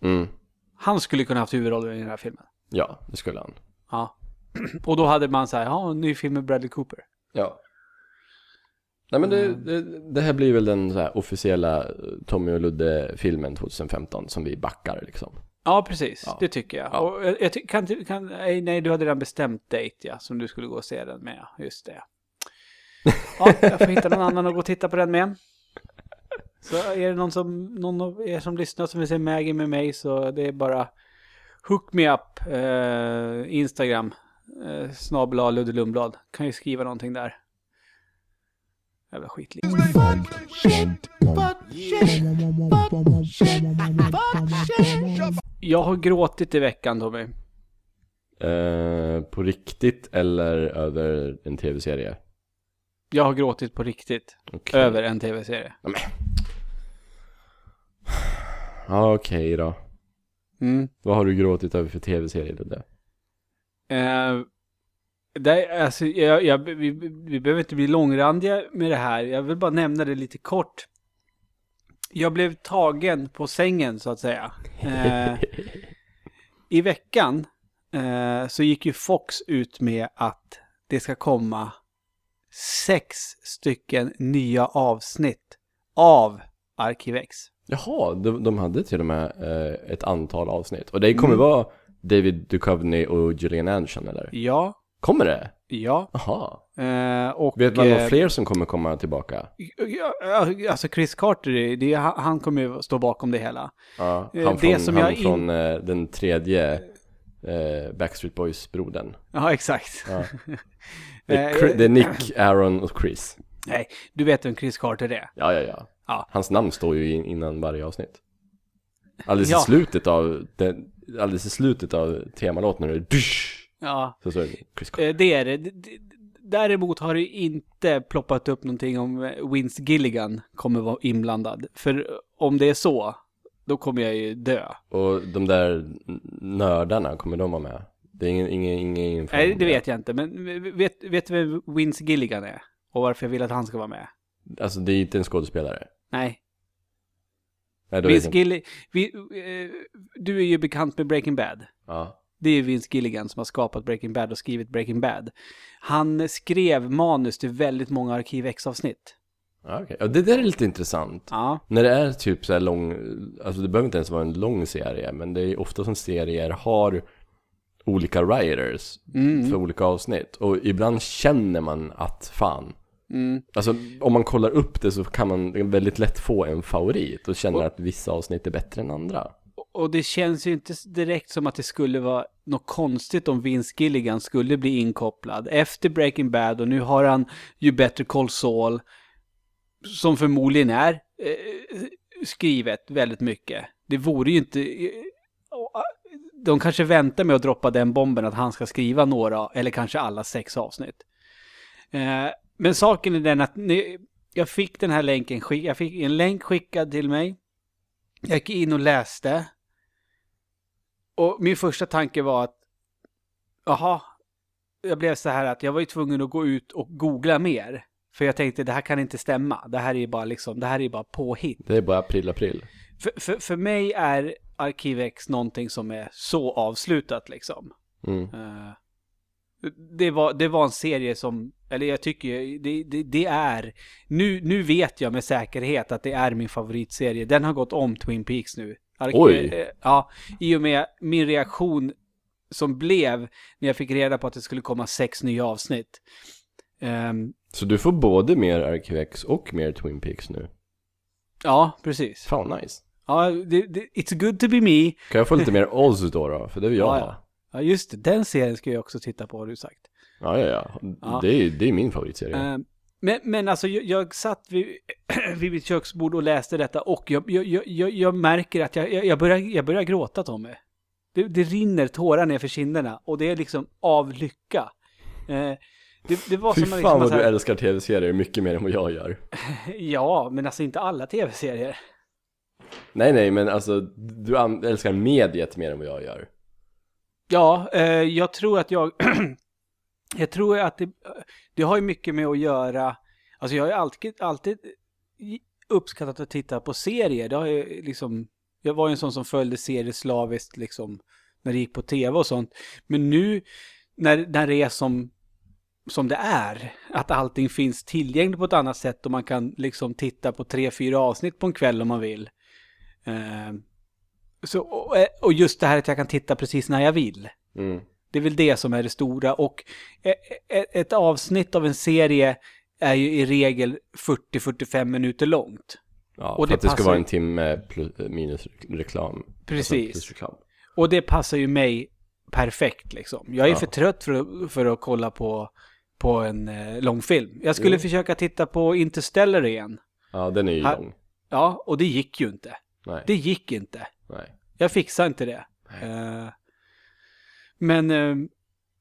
Mm, Han skulle kunna haft huvudrollen i den här filmen. ja, det skulle han. Ja. Och då hade man så här, ja, en ny film med Bradley Cooper. Ja. Nej men det, det, det här blir väl den så här officiella eh, Tommy och Ludde-filmen 2015 som vi backar liksom. Ja, precis. Ja. Det tycker jag. Ja. Och jag, jag ty- kan, kan, nej, nej, du hade redan bestämt date, ja. Som du skulle gå och se den med. Just det. Ja, jag får hitta någon annan att gå och titta på den med. Så är det någon, som, någon av er som lyssnar som vill se Maggie med mig så det är bara Hook me up, eh, Instagram, eh, snabel Ludde Lundblad. Kan ju skriva någonting där. Jävla skitliv. Jag har gråtit i veckan Tommy. Eh, på riktigt eller över en tv-serie? Jag har gråtit på riktigt. Okej. Över en tv-serie. Ja, okej då. Mm. Vad har du gråtit över för tv-serie Ludde? Det, alltså, jag, jag, vi, vi behöver inte bli långrandiga med det här. Jag vill bara nämna det lite kort. Jag blev tagen på sängen så att säga. Eh, I veckan eh, så gick ju Fox ut med att det ska komma sex stycken nya avsnitt av Arkivex. Jaha, de, de hade till och med eh, ett antal avsnitt. Och det kommer Mm. vara David Duchovny och Gillian Anderson eller? Ja, Kommer det? ja. Jaha. Eh, och, Vet man eh, några fler som kommer komma tillbaka? Alltså Chris Carter, det, det, han kommer ju stå bakom det hela. Ja, Eh, han det från, som han jag in- från eh, den tredje eh, Backstreet Boys-brodern. Ja, exakt. Ja. Det, är Eh, det är Nick, Aaron och Chris. Nej, du vet vem Chris Carter är. Ja, ja, ja. Ja. Hans namn står ju in, innan varje avsnitt. Alldeles Ja. i slutet av den, alldeles i slutet av temalåten när det är dysch, Ja, så står det Chris Carter. eh, det är det. Däremot har det inte ploppat upp någonting om eh, Vince Gilligan kommer vara inblandad. För om det är så, då kommer jag ju dö. Och de där nördarna, kommer de vara med? Det är ingen, ingen, ingen info Nej, det vet jag inte. Men vet, vet du vem Vince Gilligan är? Och varför jag vill att han ska vara med? Alltså det är inte en skådespelare. Nej. Nej, Vince. Gilligan... Vi, eh, du är ju bekant med Breaking Bad. Ja. Det är Vince Gilligan som har skapat Breaking Bad och skrivit Breaking Bad. Han skrev manus till väldigt många Arkiv X-avsnitt. Ja. Ja, det där är lite intressant. Ja, När det är typ så här lång, alltså det behöver inte ens vara en lång serie, men det är ofta som serier har olika writers Mm. för olika avsnitt. Och ibland känner man att fan, mm. alltså om man kollar upp det så kan man väldigt lätt få en favorit och känna att vissa avsnitt är bättre än andra. Och det känns ju inte direkt som att det skulle vara något konstigt om Vince Gilligan skulle bli inkopplad efter Breaking Bad och nu har han ju Better Call Saul som förmodligen är eh, skrivet väldigt mycket. Det vore ju inte... eh, de kanske väntar med att droppa den bomben att han ska skriva några eller kanske alla sex avsnitt. Eh, men saken är den att ni, jag fick den här länken, jag fick en länk skickad till mig. Jag gick in och läste. Och min första tanke var att, jaha, jag blev så här att jag var ju tvungen att gå ut och googla mer. För jag tänkte det här kan inte stämma. Det här är ju bara liksom, det här är bara påhitt. Det är bara april, april. För, för, för mig är Arkivex någonting som är så avslutat liksom. Mm. Eh, det, var, det var en serie som, eller jag tycker, det, det, det är, nu, nu vet jag med säkerhet att det är min favoritserie. Den har gått om Twin Peaks nu. Oj. eh, Ja, i och med min reaktion som blev när jag fick reda på att det skulle komma sex nya avsnitt. Ehm, Så du får både mer Arkivex och mer Twin Peaks nu. ja, precis. Fan nice. Ja, det, det, it's good to be me. Kan jag få lite mer Oz då då? För det vill jag Ja, ha. ja. Ja, just det. Den serien ska jag också titta på, har du sagt. Ja, ja, ja. Ja. Det, är, det är min favoritserie. Eh, Men, men alltså jag, jag satt vid, vid mitt köksbord och läste detta och jag, jag, jag- jag, märker att jag, jag, börjar, jag börjar gråta Tommy. Det, det rinner tårar ner för kinderna och det är liksom av lycka. Eh, det, det var Fy som fan liksom, vad så du här, älskar tv-serier mycket mer än vad jag gör. Ja, men alltså inte alla tv-serier. Nej, nej, men alltså du älskar mediet mer än vad jag gör. Ja, eh, jag tror att jag... jag tror att det, det har ju mycket med att göra... Alltså jag har ju alltid, alltid uppskattat att titta på serier. Det har ju liksom... Jag var ju en sån som följde serier slaviskt liksom när det gick på tv och sånt. Men nu när, när det är som, som det är, att allting finns tillgängligt på ett annat sätt och man kan liksom titta på tre, fyra avsnitt på en kväll om man vill. Eh, så, och, och just det här att jag kan titta precis när jag vill. Mm. Det är väl det som är det stora. Och ett avsnitt av en serie är ju i regel 40-45 minuter långt. Ja, Och för det att det ska passar- vara en timme plus, minus reklam. Precis. Alltså, reklam. Och det passar ju mig perfekt liksom. Jag är Ja. för trött för att, för att kolla på, på en eh, långfilm. Jag skulle Mm. försöka titta på Interstellar igen. Ja, den är ju Här- lång. Ja, och det gick ju inte. Nej, Det gick inte. nej. Jag fixar inte det. Eh, men, eh,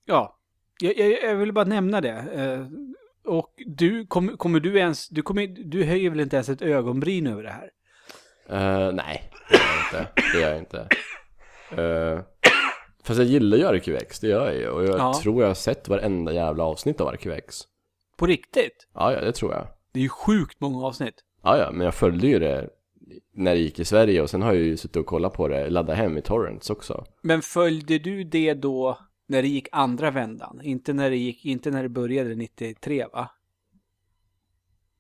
ja. Jag, jag, jag vill bara nämna det. Eh, och du, kom, kommer du ens, du, kommer, du höjer väl inte ens ett ögonbryn över det här? Eh, nej, det gör jag inte. Det gör jag inte. Uh, fast jag gillar ju Arkivex, det gör jag ju. Och jag Ja. tror jag har sett varenda jävla avsnitt av Arkivex. På riktigt? Ja, ja, det tror jag. Det är ju sjukt många avsnitt. Ja, ja, men jag följde ju det när det gick i Sverige och sen har jag ju suttit och kollat på det, ladda hem i torrents också. Men följde du det då när det gick andra vändan? Inte när det, gick, inte när det började 93 va?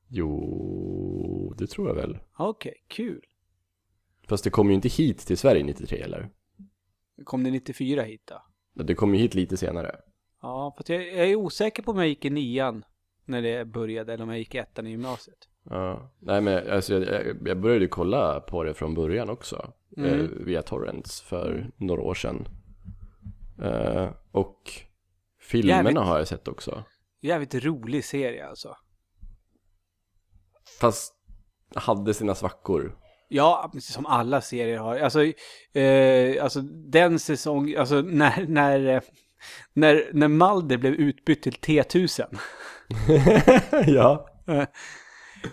Jo, det tror jag väl. Okej, kul. Fast det kom ju inte hit till Sverige 93 eller? Kom det 94 hit då? Det kom ju hit lite senare. Ja, för jag, jag är osäker på om jag gick i nian när det började eller om jag gick i ettan i gymnasiet. Ja, nej men alltså jag, jag- började ju kolla på det från början också. Mm. Eh, via torrents för några år sedan. Eh, och filmerna Jävligt. har jag sett också. Jävligt rolig serie alltså. Fast hade sina svackor. Ja, som alla serier har. Alltså, eh, alltså den säsong, alltså när, när, eh, när, när Malder blev utbytt till T1000. ja.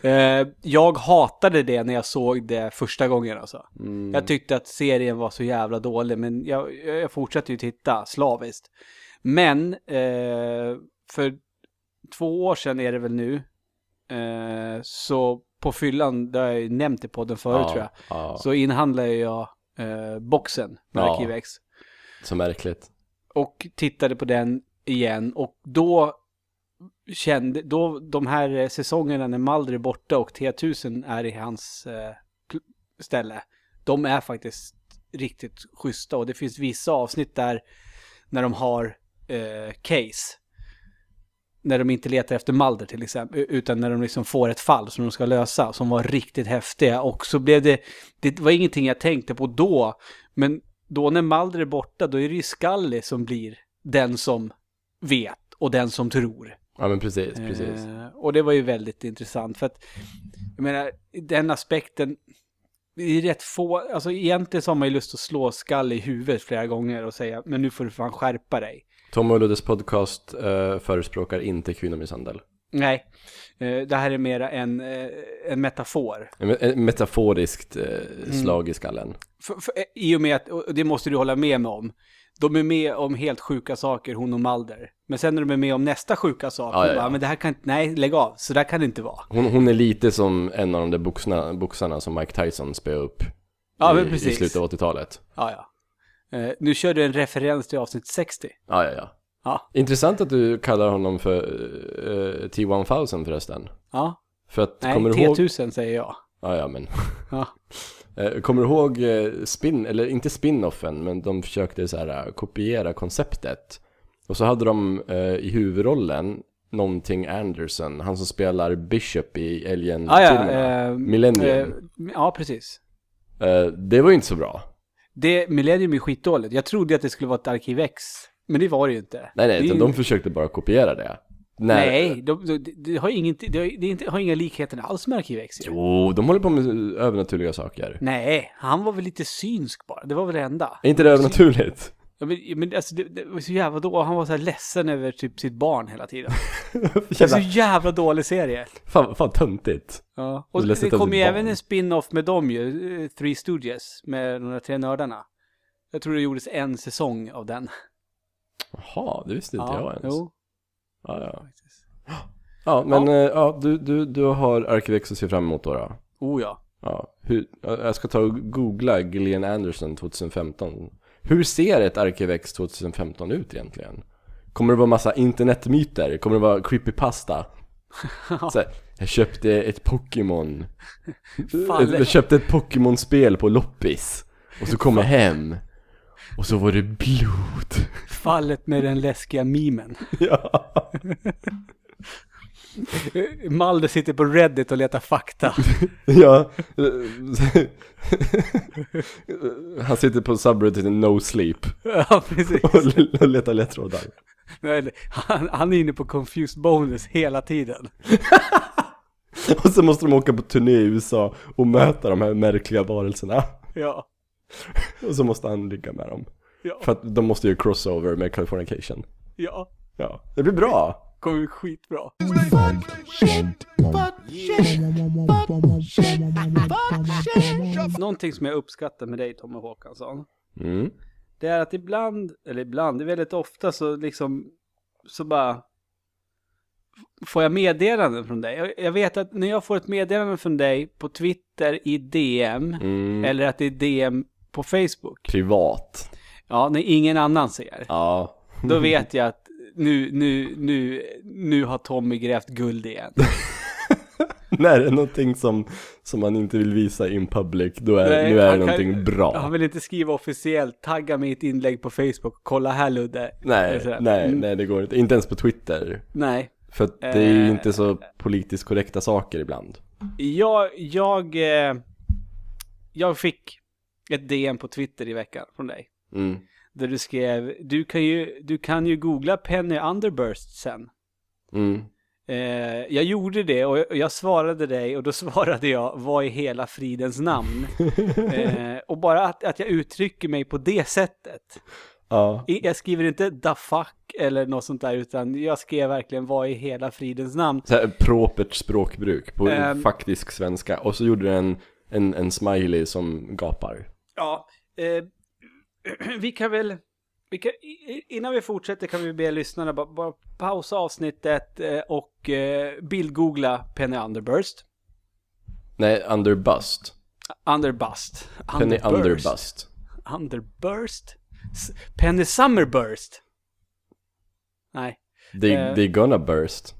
Eh, jag hatade det när jag såg det första gången alltså. Mm. Jag tyckte att serien var så jävla dålig, men jag, jag fortsatte ju titta slaviskt. Men eh, för två år sedan är det väl nu, eh, så på fyllan, det har jag ju nämnt i podden förut ja, tror jag, Ja, så inhandlade jag eh, boxen med Ja. Arkivex. så märkligt. Och tittade på den igen och då kände, då de här eh, säsongerna när Mulder är borta och T1000 är i hans eh, ställe, de är faktiskt riktigt schyssta och det finns vissa avsnitt där när de har eh, case. När de inte letar efter Malder till exempel, utan när de liksom får ett fall som de ska lösa, som var riktigt häftiga. Och så blev det, det var ingenting jag tänkte på då, men då när Malder är borta, då är det ju Scully som blir den som vet och den som tror. Ja men precis, precis. Eh, och det var ju väldigt intressant för att, jag menar, den aspekten, det är rätt få, alltså egentligen så har man ju lust att slå Scully i huvudet flera gånger och säga, men nu får du fan skärpa dig. Tom och Luddes podcast eh, förespråkar inte kvinnomisshandel. Nej, eh, det här är mera en, eh, en metafor. En en metaforiskt eh, Mm. slag i skallen. För, för, eh, I och med att, och det måste du hålla med mig om, de är med om helt sjuka saker, hon och Mulder. Men sen när de är med om nästa sjuka sak, Ja, ja, ja. bara, men det här kan inte, nej, lägg av, så där kan det inte vara. Hon, hon är lite som en av de där boxarna, boxarna som Mike Tyson spöade upp Ja, i, men i precis. slutet av 80-talet. Ja, ja. Eh, nu kör du en referens till avsnitt 60. Ja, ja, ja. Ja. Intressant att du kallar honom för eh, T-1000 förresten. Ja. För att, Nej, kommer du ihåg... T1000 säger jag. Ja, ja, men. Ja. Eh, Kommer du ihåg spin, eller inte spin-offen, men de försökte så här kopiera konceptet. Och så hade de eh, i huvudrollen någonting Anderson, han som spelar Bishop i Ah, ja, Alien-filmerna. eh, Millennium. eh, ja, precis. Eh, det var ju inte så bra. Det, Millennium är skitdåligt. Jag trodde att det skulle vara ett Arkiv X. Men det var det ju inte. Nej, nej, utan ju- de försökte bara kopiera det. När- Nej, de, de, det har ingenting, det inte, har inga likheter alls med Arkiv X ju. Jo, de håller på med övernaturliga saker. Nej, han var väl lite synsk bara. Det var väl det enda. Är inte det övernaturligt? Ja, men, men alltså, det, det var så jävla då. Han var så här ledsen över typ sitt barn hela tiden. Det är så Jävla, dålig serie. fan, fan töntigt. Ja. Och det över kom ju även barn. en spin-off med dem ju. eh, Three Stooges. Med de där tre nördarna. Jag tror det gjordes en säsong av den. Jaha, det visste inte jag ens. Jo, Ja, ja. ja men ja. ja, du, du, du har Arkivex att se fram emot då, då? Oh ja. Ja, hur, jag ska ta och googla Gillian Anderson 2015. Hur ser ett Arkivex 2015 ut egentligen? Kommer det vara massa internetmyter? Kommer det vara creepypasta? Så här, jag köpte ett Pokémon. Jag köpte ett Pokémon-spel på loppis Och så kom jag hem Och så var det blod Fallet med den läskiga mimen. Ja, Malde sitter på Reddit och letar fakta. ja Han sitter på subredditen No Sleep ja, precis. och letar ledtrådar Han, han är inne på Confused Bonus hela tiden. Och så måste de åka på turné i USA och möta de här märkliga varelserna. Ja. Och så måste han ligga med dem. Ja. För att de måste ju crossover med Californication. Ja. Ja, det blir bra. Kommer bli skitbra. Någonting som jag uppskattar med dig Tommy Håkansson. Mm. Det är att ibland, eller ibland, det är väldigt ofta så liksom, så bara får jag meddelanden från dig. Jag- vet att när jag får ett meddelande från dig på Twitter i DM, Mm. eller att det är DM på Facebook, Privat. ja, när ingen annan ser, Ja. då vet jag att nu, nu, nu, nu har Tommy grävt guld igen. När det är någonting som, som man inte vill visa in public, då är, Nej, nu är det han kan- någonting bra. Han vill inte skriva officiellt, tagga mig i ett inlägg på Facebook, kolla här Ludde. Nej, nej, Mm, nej det går inte. Inte ens på Twitter. Nej. För det är ju Eh. inte så politiskt korrekta saker ibland. Jag, jag, eh, jag fick ett DM på Twitter i veckan från dig. Mm. Där du skrev, du kan ju, du kan ju googla Penny Underburst sen. Mm. Eh, jag gjorde det och jag, och jag svarade dig och då svarade jag, vad i hela fridens namn? eh, och bara att, att jag uttrycker mig på det sättet. Ja. Jag skriver inte the fuck eller något sånt där utan jag skrev verkligen vad i hela fridens namn. Så här, propert språkbruk på Ehm. faktisk svenska. Och så gjorde du en, en, en smiley som gapar. Ja, eh, vi kan väl, vi kan, innan vi fortsätter kan vi be lyssnarna bara, bara pausa avsnittet eh, och eh, bildgoogla Penny Underburst. Nej, underbust. Underbust. Penny underbust. Underburst? Penny Summerburst? Nej. They, Eh. they gonna burst.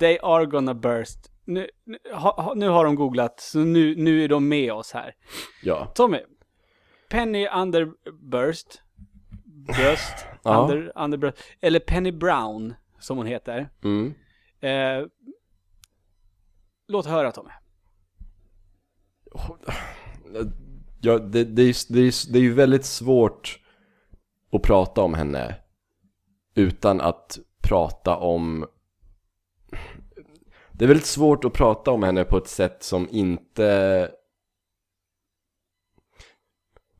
They are gonna burst. Nu, nu, ha, nu har de googlat, så nu, nu är de med oss här. Ja. Tommy. Penny Underburst. Bröst. Ja. Under, underbröst. Eller Penny Brown, som hon heter. Mm. Eh, låt höra Tommy. Ja, det, det, är, det, är, det är ju väldigt svårt att prata om henne utan att prata om... Det är väldigt svårt att prata om henne på ett sätt som inte...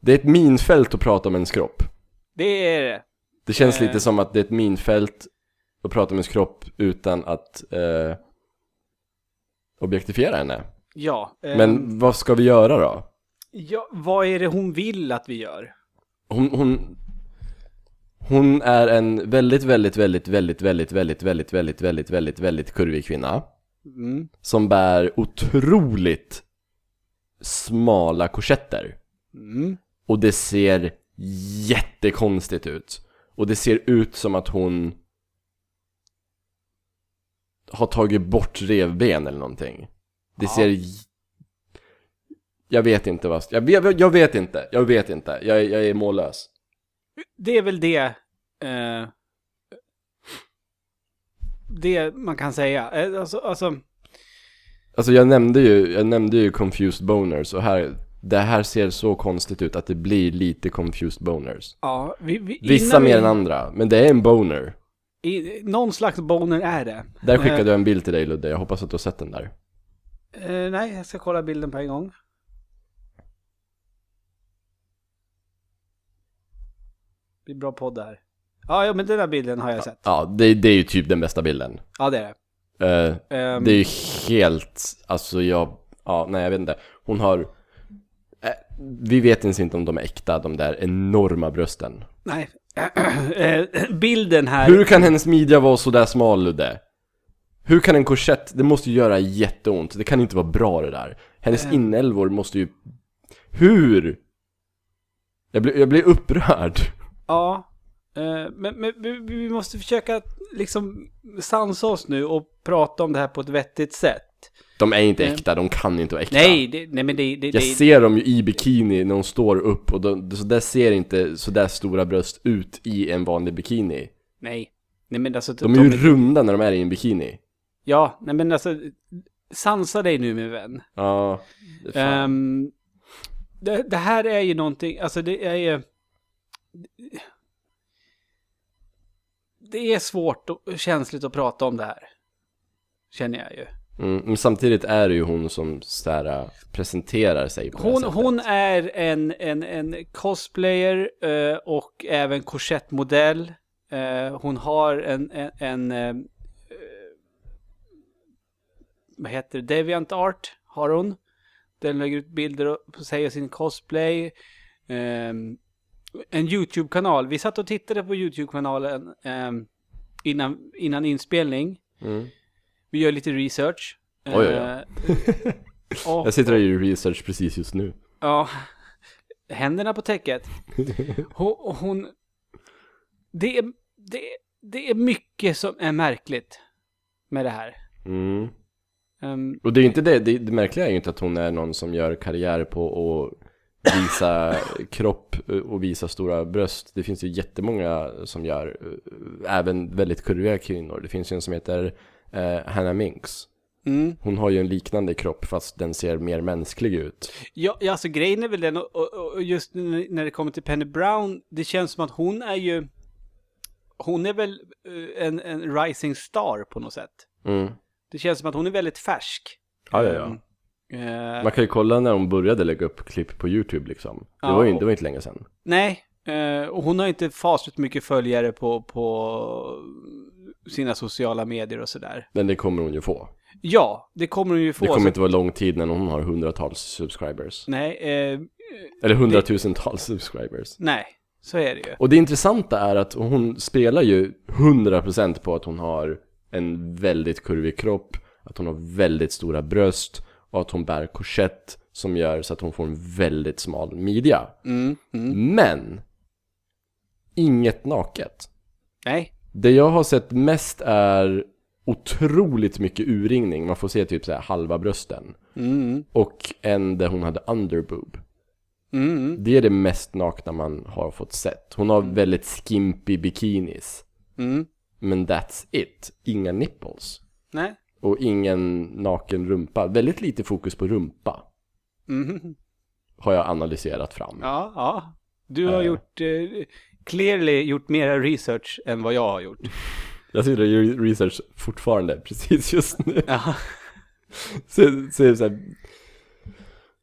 Det är ett minfält att prata om ens kropp. Det är det. Det känns Eh. lite som att det är ett minfält att prata om ens kropp utan att eh, objektifiera henne. Ja. eh, Men vad ska vi göra då? ja. Vad är det hon vill att vi gör? Hon, hon, hon är en väldigt, väldigt, väldigt, väldigt, väldigt, väldigt, väldigt, väldigt, väldigt, väldigt, väldigt kurvig kvinna. Mm. Som bär otroligt smala korsetter. Mm. Och det ser jättekonstigt ut. Och det ser ut som att hon har tagit bort revben eller någonting. Det Ja. ser... Jag vet inte vad... Jag vet, jag vet inte, jag vet inte. Jag, är- jag är mållös. Det är väl det... Eh, det man kan säga. Eh, Alltså, alltså, Alltså jag nämnde ju, jag nämnde ju confused boners och här, det här ser så konstigt ut att det blir lite confused boners. ja, vi, vi, Vissa mer vi- än andra, men det är en boner. I, någon slags boner är det. Där skickade Eh. jag en bild till dig Ludde, jag hoppas att du har sett den där. Eh, nej, jag ska kolla bilden på en gång. Det blir bra podd här. Ja, ja, men den här bilden har jag sett. Ja, det, det är ju typ den bästa bilden. Ja, det är det. Eh, Ehm, det är ju helt, alltså jag, ja nej jag vet inte. Hon har, vi vet ens inte om de är äkta, de där enorma brösten. Nej. Eh, bilden här. Hur kan hennes midja vara så där smal Ludde? Hur kan en korsett, det måste ju göra jätteont, det kan inte vara bra det där. Hennes Eh. inälvor måste ju, hur? Jag blir, jag blir upprörd. Ja. Eh, men men vi, vi måste försöka liksom sansa oss nu och prata om det här på ett vettigt sätt. De är inte Eh. äkta, de kan inte vara äkta. Nej, det, nej men det... det, Jag det ser dem ju i bikini när hon står upp och de, så där ser inte så där stora bröst ut i en vanlig bikini. nej. Nej men alltså... De är ju runda när de är i en bikini. Ja, nej men alltså... Sansa dig nu min vän. Ja, det. Ehm, det, det här är ju någonting, alltså det är ju... Det är svårt och känsligt att prata om det här. Känner jag ju. Mm, men samtidigt är det ju hon som så här, äh, presenterar sig på Hon, hon är en, en, en cosplayer eh, och även korsettmodell. Eh, hon har en, en, en eh, vad heter det, Deviant Art har hon. Den lägger ut bilder på sig och sin cosplay. Ehm, en YouTube-kanal. Vi satt och tittade på YouTube-kanalen ehm, innan, innan inspelning. Mm. Vi gör lite research. Oj, oj, oj. Eh, och- Jag sitter och gör research precis just nu. Ja, händerna på täcket. Hon, hon det, är, det, det är mycket som är märkligt med det här. Mm. Ehm, Och det är inte det, det, det märkliga är ju inte att hon är någon som gör karriär på att visa kropp och visa stora bröst. Det finns ju jättemånga som gör, eh, även väldigt kurviga kvinnor. Det finns ju en som heter eh, Hannah Minks. mm. Hon har ju en liknande kropp fast den ser mer mänsklig ut. ja, ja, alltså grejen är väl den, och, och, och just när det kommer till Penny Brown, det känns som att hon är ju, hon är väl eh, en, en rising star på något sätt. Mm. Det känns som att hon är väldigt färsk. Ja, ja, ja. Eh, Man kan ju kolla när hon började lägga upp klipp på YouTube liksom. Det, Ja, var, ju, det var inte länge sedan. Nej, och hon har inte fasligt mycket följare på, på sina sociala medier och sådär. Men det kommer hon ju få. Ja, det kommer hon ju få. Det kommer så- inte vara lång tid när hon har hundratals subscribers. Nej, eh, Eller hundratusentals subscribers. nej, så är det ju. Och det intressanta är att hon spelar ju 100% på att hon har en väldigt kurvig kropp, att hon har väldigt stora bröst och att hon bär korsett som gör så att hon får en väldigt smal midja. Mm, mm. Men inget naket. Nej, Det jag har sett mest är otroligt mycket urringning. Man får se typ så halva brösten. mm, Och en där hon hade underboob. mm, Det är det mest nakna man har fått sett. Hon har väldigt skimpy bikinis. mm. Men that's it. Inga nipples. Nej. Och ingen naken rumpa. Väldigt lite fokus på rumpa. Mm. Har jag analyserat fram. Ja, ja. Du har Eh. gjort, eh, clearly gjort mera research än vad jag har gjort. Jag sitter och gör research fortfarande, precis just nu. Ja, Så, så så här,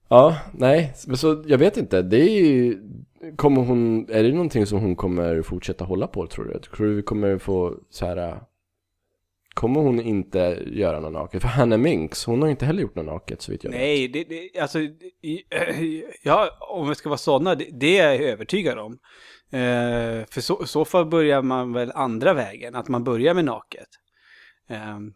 Ja, nej, men så jag vet inte. Det är ju, kommer hon, är det någonting som hon kommer fortsätta hålla på tror du? Tror du vi kommer få så här, kommer hon inte göra något naket? För Hannah Minks, hon har inte heller gjort något naket så vitt jag vet. nej, det, det, alltså, i- ja, om vi ska vara sådana, det, det är jag övertygad om. Eh, för så, så fall börjar man väl andra vägen, att man börjar med naket. Ehm,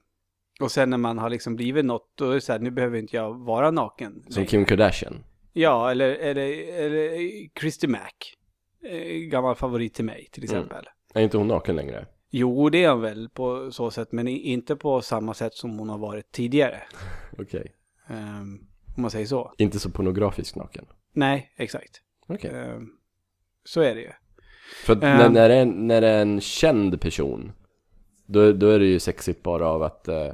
och sen när man har liksom blivit något, då är det så här, nu behöver inte jag vara naken. Som längre. Kim Kardashian. Ja, eller, eller, eller Christy Mac. eh, gammal favorit till mig till exempel. Är inte hon naken längre? Jo, det är hon väl på så sätt, men inte på samma sätt som hon har varit tidigare. Okej. Ehm, om man säger så. Inte så pornografisk naken? Nej, exakt. Okej. Ehm, så är det ju. För att Ehm. när, när, det är, en- när det är en känd person då, då är det ju sexigt bara av att eh,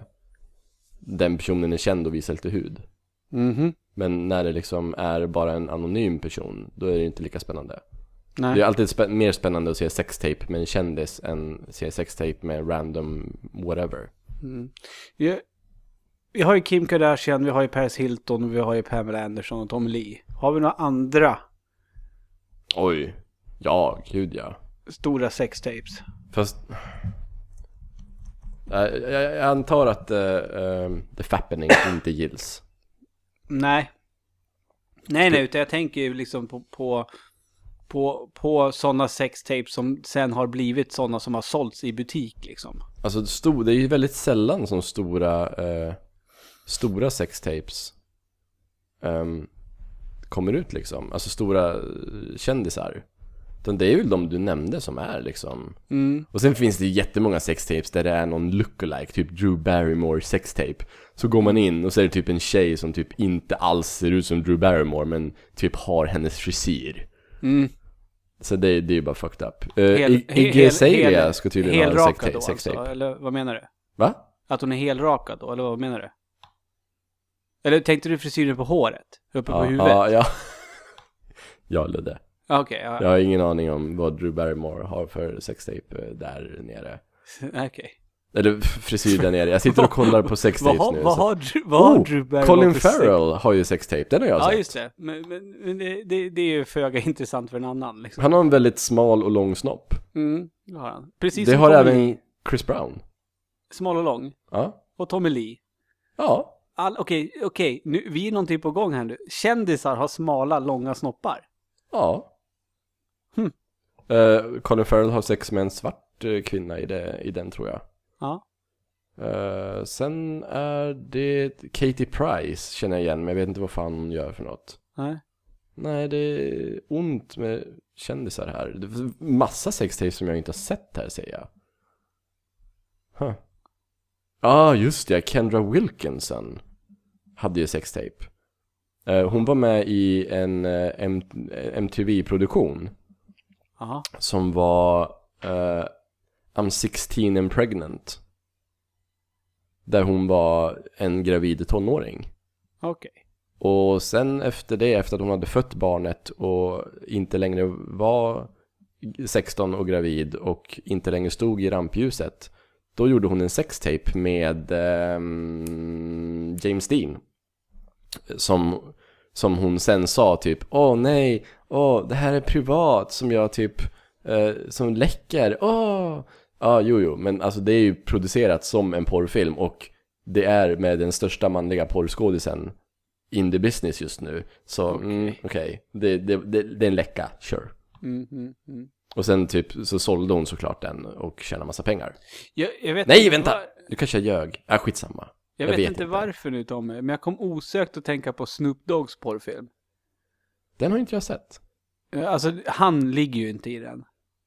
den personen är känd och visar lite hud. Mhm. Men när det liksom är bara en anonym person, då är det inte lika spännande. Nej. Det är alltid spä- mer spännande att se sextape med en kändis än se sextape med random whatever. Mm. Vi, vi har ju Kim Kardashian, vi har ju Paris Hilton, vi har ju Pamela Anderson och Tom Lee. Har vi några andra Oj. Ja, gud ja. stora sextapes? Fast... Eh, jag, jag antar att uh, uh, The Fappening inte gills. Nej. Nej, nej, utan jag tänker ju liksom på, på, på, på sådana sextapes som sen har blivit sådana som har sålts i butik liksom. Alltså stor, det är ju väldigt sällan som stora, eh, stora sextapes ehm, kommer ut liksom. Alltså stora eh, kändisar. Utan det är ju de du nämnde som är liksom. Mm. Och sen finns det ju jättemånga sextapes där det är någon lookalike, typ Drew Barrymore sextape. Så går man in och så är det typ en tjej som typ inte alls ser ut som Drew Barrymore men typ har hennes frisyr. Mm. Så det, det är ju bara fucked up. Uh, Hel- Iggy hel- Azalea hel- ska tydligen ha en sextape. sextape. alltså, eller vad menar du? Va? Att hon är helrakad då, eller vad menar du? Eller tänkte du frisyren på håret? Uppe på Ja, huvudet? ja, ja. ja, Ludde. Okej, ja. Jag har ingen aning om vad Drew Barrymore har för sextape eh, där nere. Okej. Eller frisyr där nere. Jag sitter och kollar på Vad sextapes har, nu. vad har, Drew- vad har Oh, Drew Barrymore Colin Farrell har ju sextape, den har jag Ja, sett. just det. Men, men, det, det, det är ju föga intressant för en annan liksom. Han har en väldigt smal och lång snopp. Mm, det har han. Precis det har Tommy även. Chris Brown. Smal och lång. Ja. Och Tommy Lee. Ja. Okej, okej. Nu, vi är någonting på gång här nu. Kändisar har smala, långa snoppar. Ja. Hmm. Eh, Colin Farrell har sex med en svart eh, kvinna i, det, i den tror jag. Ja. Eh, sen är det Katie Price känner jag igen, men jag vet inte vad fan hon gör för något. Nej. Nej, det är ont med kändisar här. Det är massa sextapes som jag inte har sett här, säger jag. Huh. ah, just det. Kendra Wilkinson hade ju sextape. Eh, hon var med i en eh, MTV-produktion som var I'm 16 and pregnant. Där hon var en gravid tonåring. Okej. Och sen efter det, efter att hon hade fött barnet och inte längre var 16 och gravid och inte längre stod i rampljuset då gjorde hon en sextape med ehm, James Dean som, som hon sen sa typ Åh nej, åh det här är privat som jag typ eh, som läcker, åh Ja, jo, jo, men alltså det är ju producerat som en porrfilm och det är med den största manliga porrskådisen in the business just nu. Så, okej, mm, okej. det, det, det, det är en läcka, sure. Mm, mm, mm. Och sen typ så sålde hon såklart den och tjänade massa pengar. Jag, jag vet Nej, inte vänta! var- Nu kanske jag ljög. Äh, skitsamma. Jag, vet, inte varför nu Tommy, men jag kom osökt att tänka på Snoop Doggs porrfilm. Den har inte jag sett. Alltså, han ligger ju inte i den.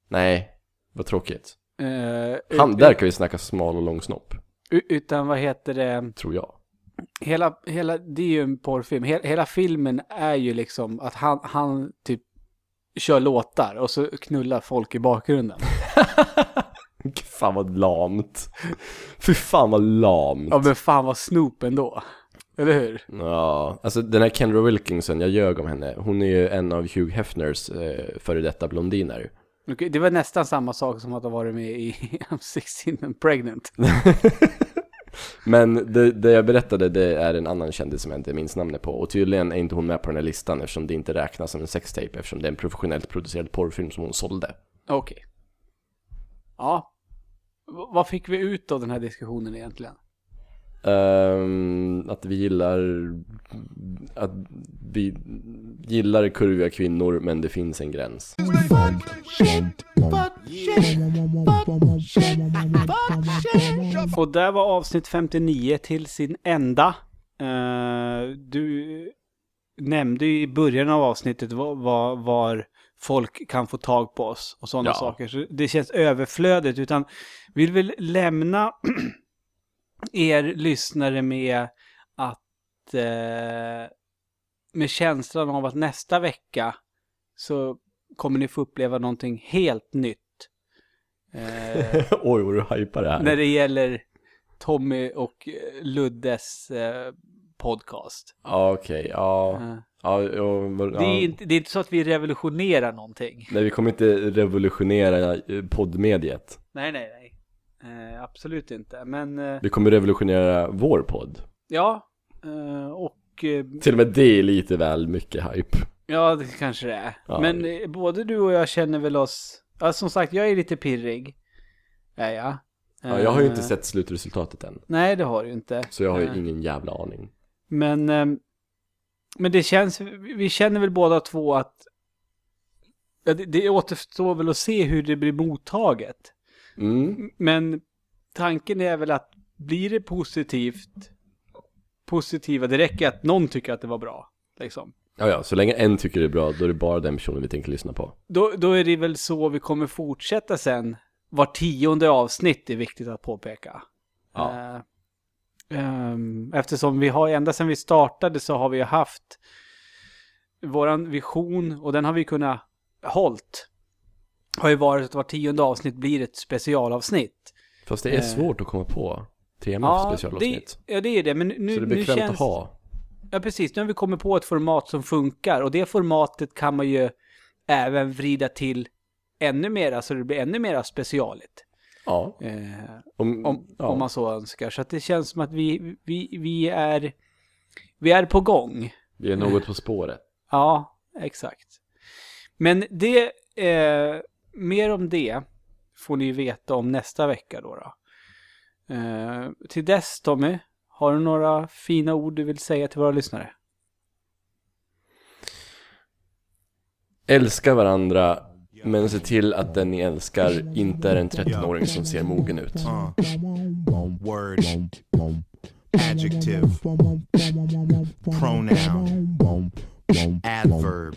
Nej, vad tråkigt. Eh, Han, där kan vi snacka smal och lång snopp, Utan vad heter det? tror jag. Hela, hela, det är ju en porrfilm. Hela, hela filmen är ju liksom att han, han typ kör låtar och så knullar folk i bakgrunden. Fan vad lamt. Fy fan vad lamt. Ja men fan vad Snoop ändå. Eller hur? Ja, alltså den här Kendra Wilkinson, jag ljög om henne. Hon är ju en av Hugh Hefners eh, före detta blondiner. Okej, det var nästan samma sak som att ha varit med i I'm 16 and pregnant. Men det, det jag berättade, det är en annan kändis som jag inte minns namnet på. Och tydligen är inte hon med på den här listan eftersom det inte räknas som en sextape eftersom det är en professionellt producerad porrfilm som hon sålde. Okej. Ja. V- vad fick vi ut av den här diskussionen egentligen? Ehm, att vi gillar att vi gillar kurviga kvinnor men det finns en gräns. Och där var avsnitt 59 till sin ända. Eh, du nämnde ju i början av avsnittet var, var, var folk kan få tag på oss och sådana Ja. saker. Så det känns överflödigt, utan vi vill lämna er lyssnare med att eh, med känslan av att nästa vecka så kommer ni få uppleva någonting helt nytt. Eh, Oj, vad du hypar det här. när det gäller Tommy och eh, Luddes eh, podcast. Ja, okej. Ja. Eh, Ja, ja, men- Det, är inte, det är inte så att vi revolutionerar någonting. Nej, vi kommer inte revolutionera eh, poddmediet. Nej, nej, nej. Eh, absolut inte. Men eh, Vi kommer revolutionera vår podd. ja, eh, och eh, Till och med det är lite väl mycket hype. ja, det kanske det är. Ja. Men eh, både du och jag känner väl oss, ja, som sagt, jag är lite pirrig. Är jag. Ja, jag har ju Eh, inte sett slutresultatet än. Nej, det har du inte. Så jag har ju Eh, ingen jävla aning. Men, eh, men det känns, vi känner väl båda två att det, det återstår väl att se hur det blir mottaget. Mm. Men tanken är väl att blir det positivt, positiva, det räcker att någon tycker att det var bra. Liksom. Ja, ja, så länge en tycker det är bra, då är det bara den personen vi tänker lyssna på. Då, då är det väl så vi kommer fortsätta sen. Var tionde avsnitt är viktigt att påpeka. Ja. Eh, ehm, eftersom vi har, ända sedan vi startade så har vi haft våran vision och den har vi kunnat hållt. Har ju varit att var tionde avsnitt blir ett specialavsnitt. Fast det är Eh. svårt att komma på tema för Ja, specialavsnitt. det, ja, det är det. Men nu, så det är bekvämt känns... att ha. Ja, precis. Nu har vi kommit på ett format som funkar och det formatet kan man ju även vrida till ännu mera så det blir ännu mera specialigt. Ja. Eh, Om, om, ja. om man så önskar. Så att det känns som att vi, vi, vi är vi är på gång. Vi är något på spåret. Ja, exakt. Men det, eh, mer om det får ni veta om nästa vecka då. då. Eh, till dess Tommy, har du några fina ord du vill säga till våra lyssnare? Älska varandra, men se till att den ni älskar inte är en 13-åring som ser mogen ut. Uh, word. Adjective. Pronoun. Adverb.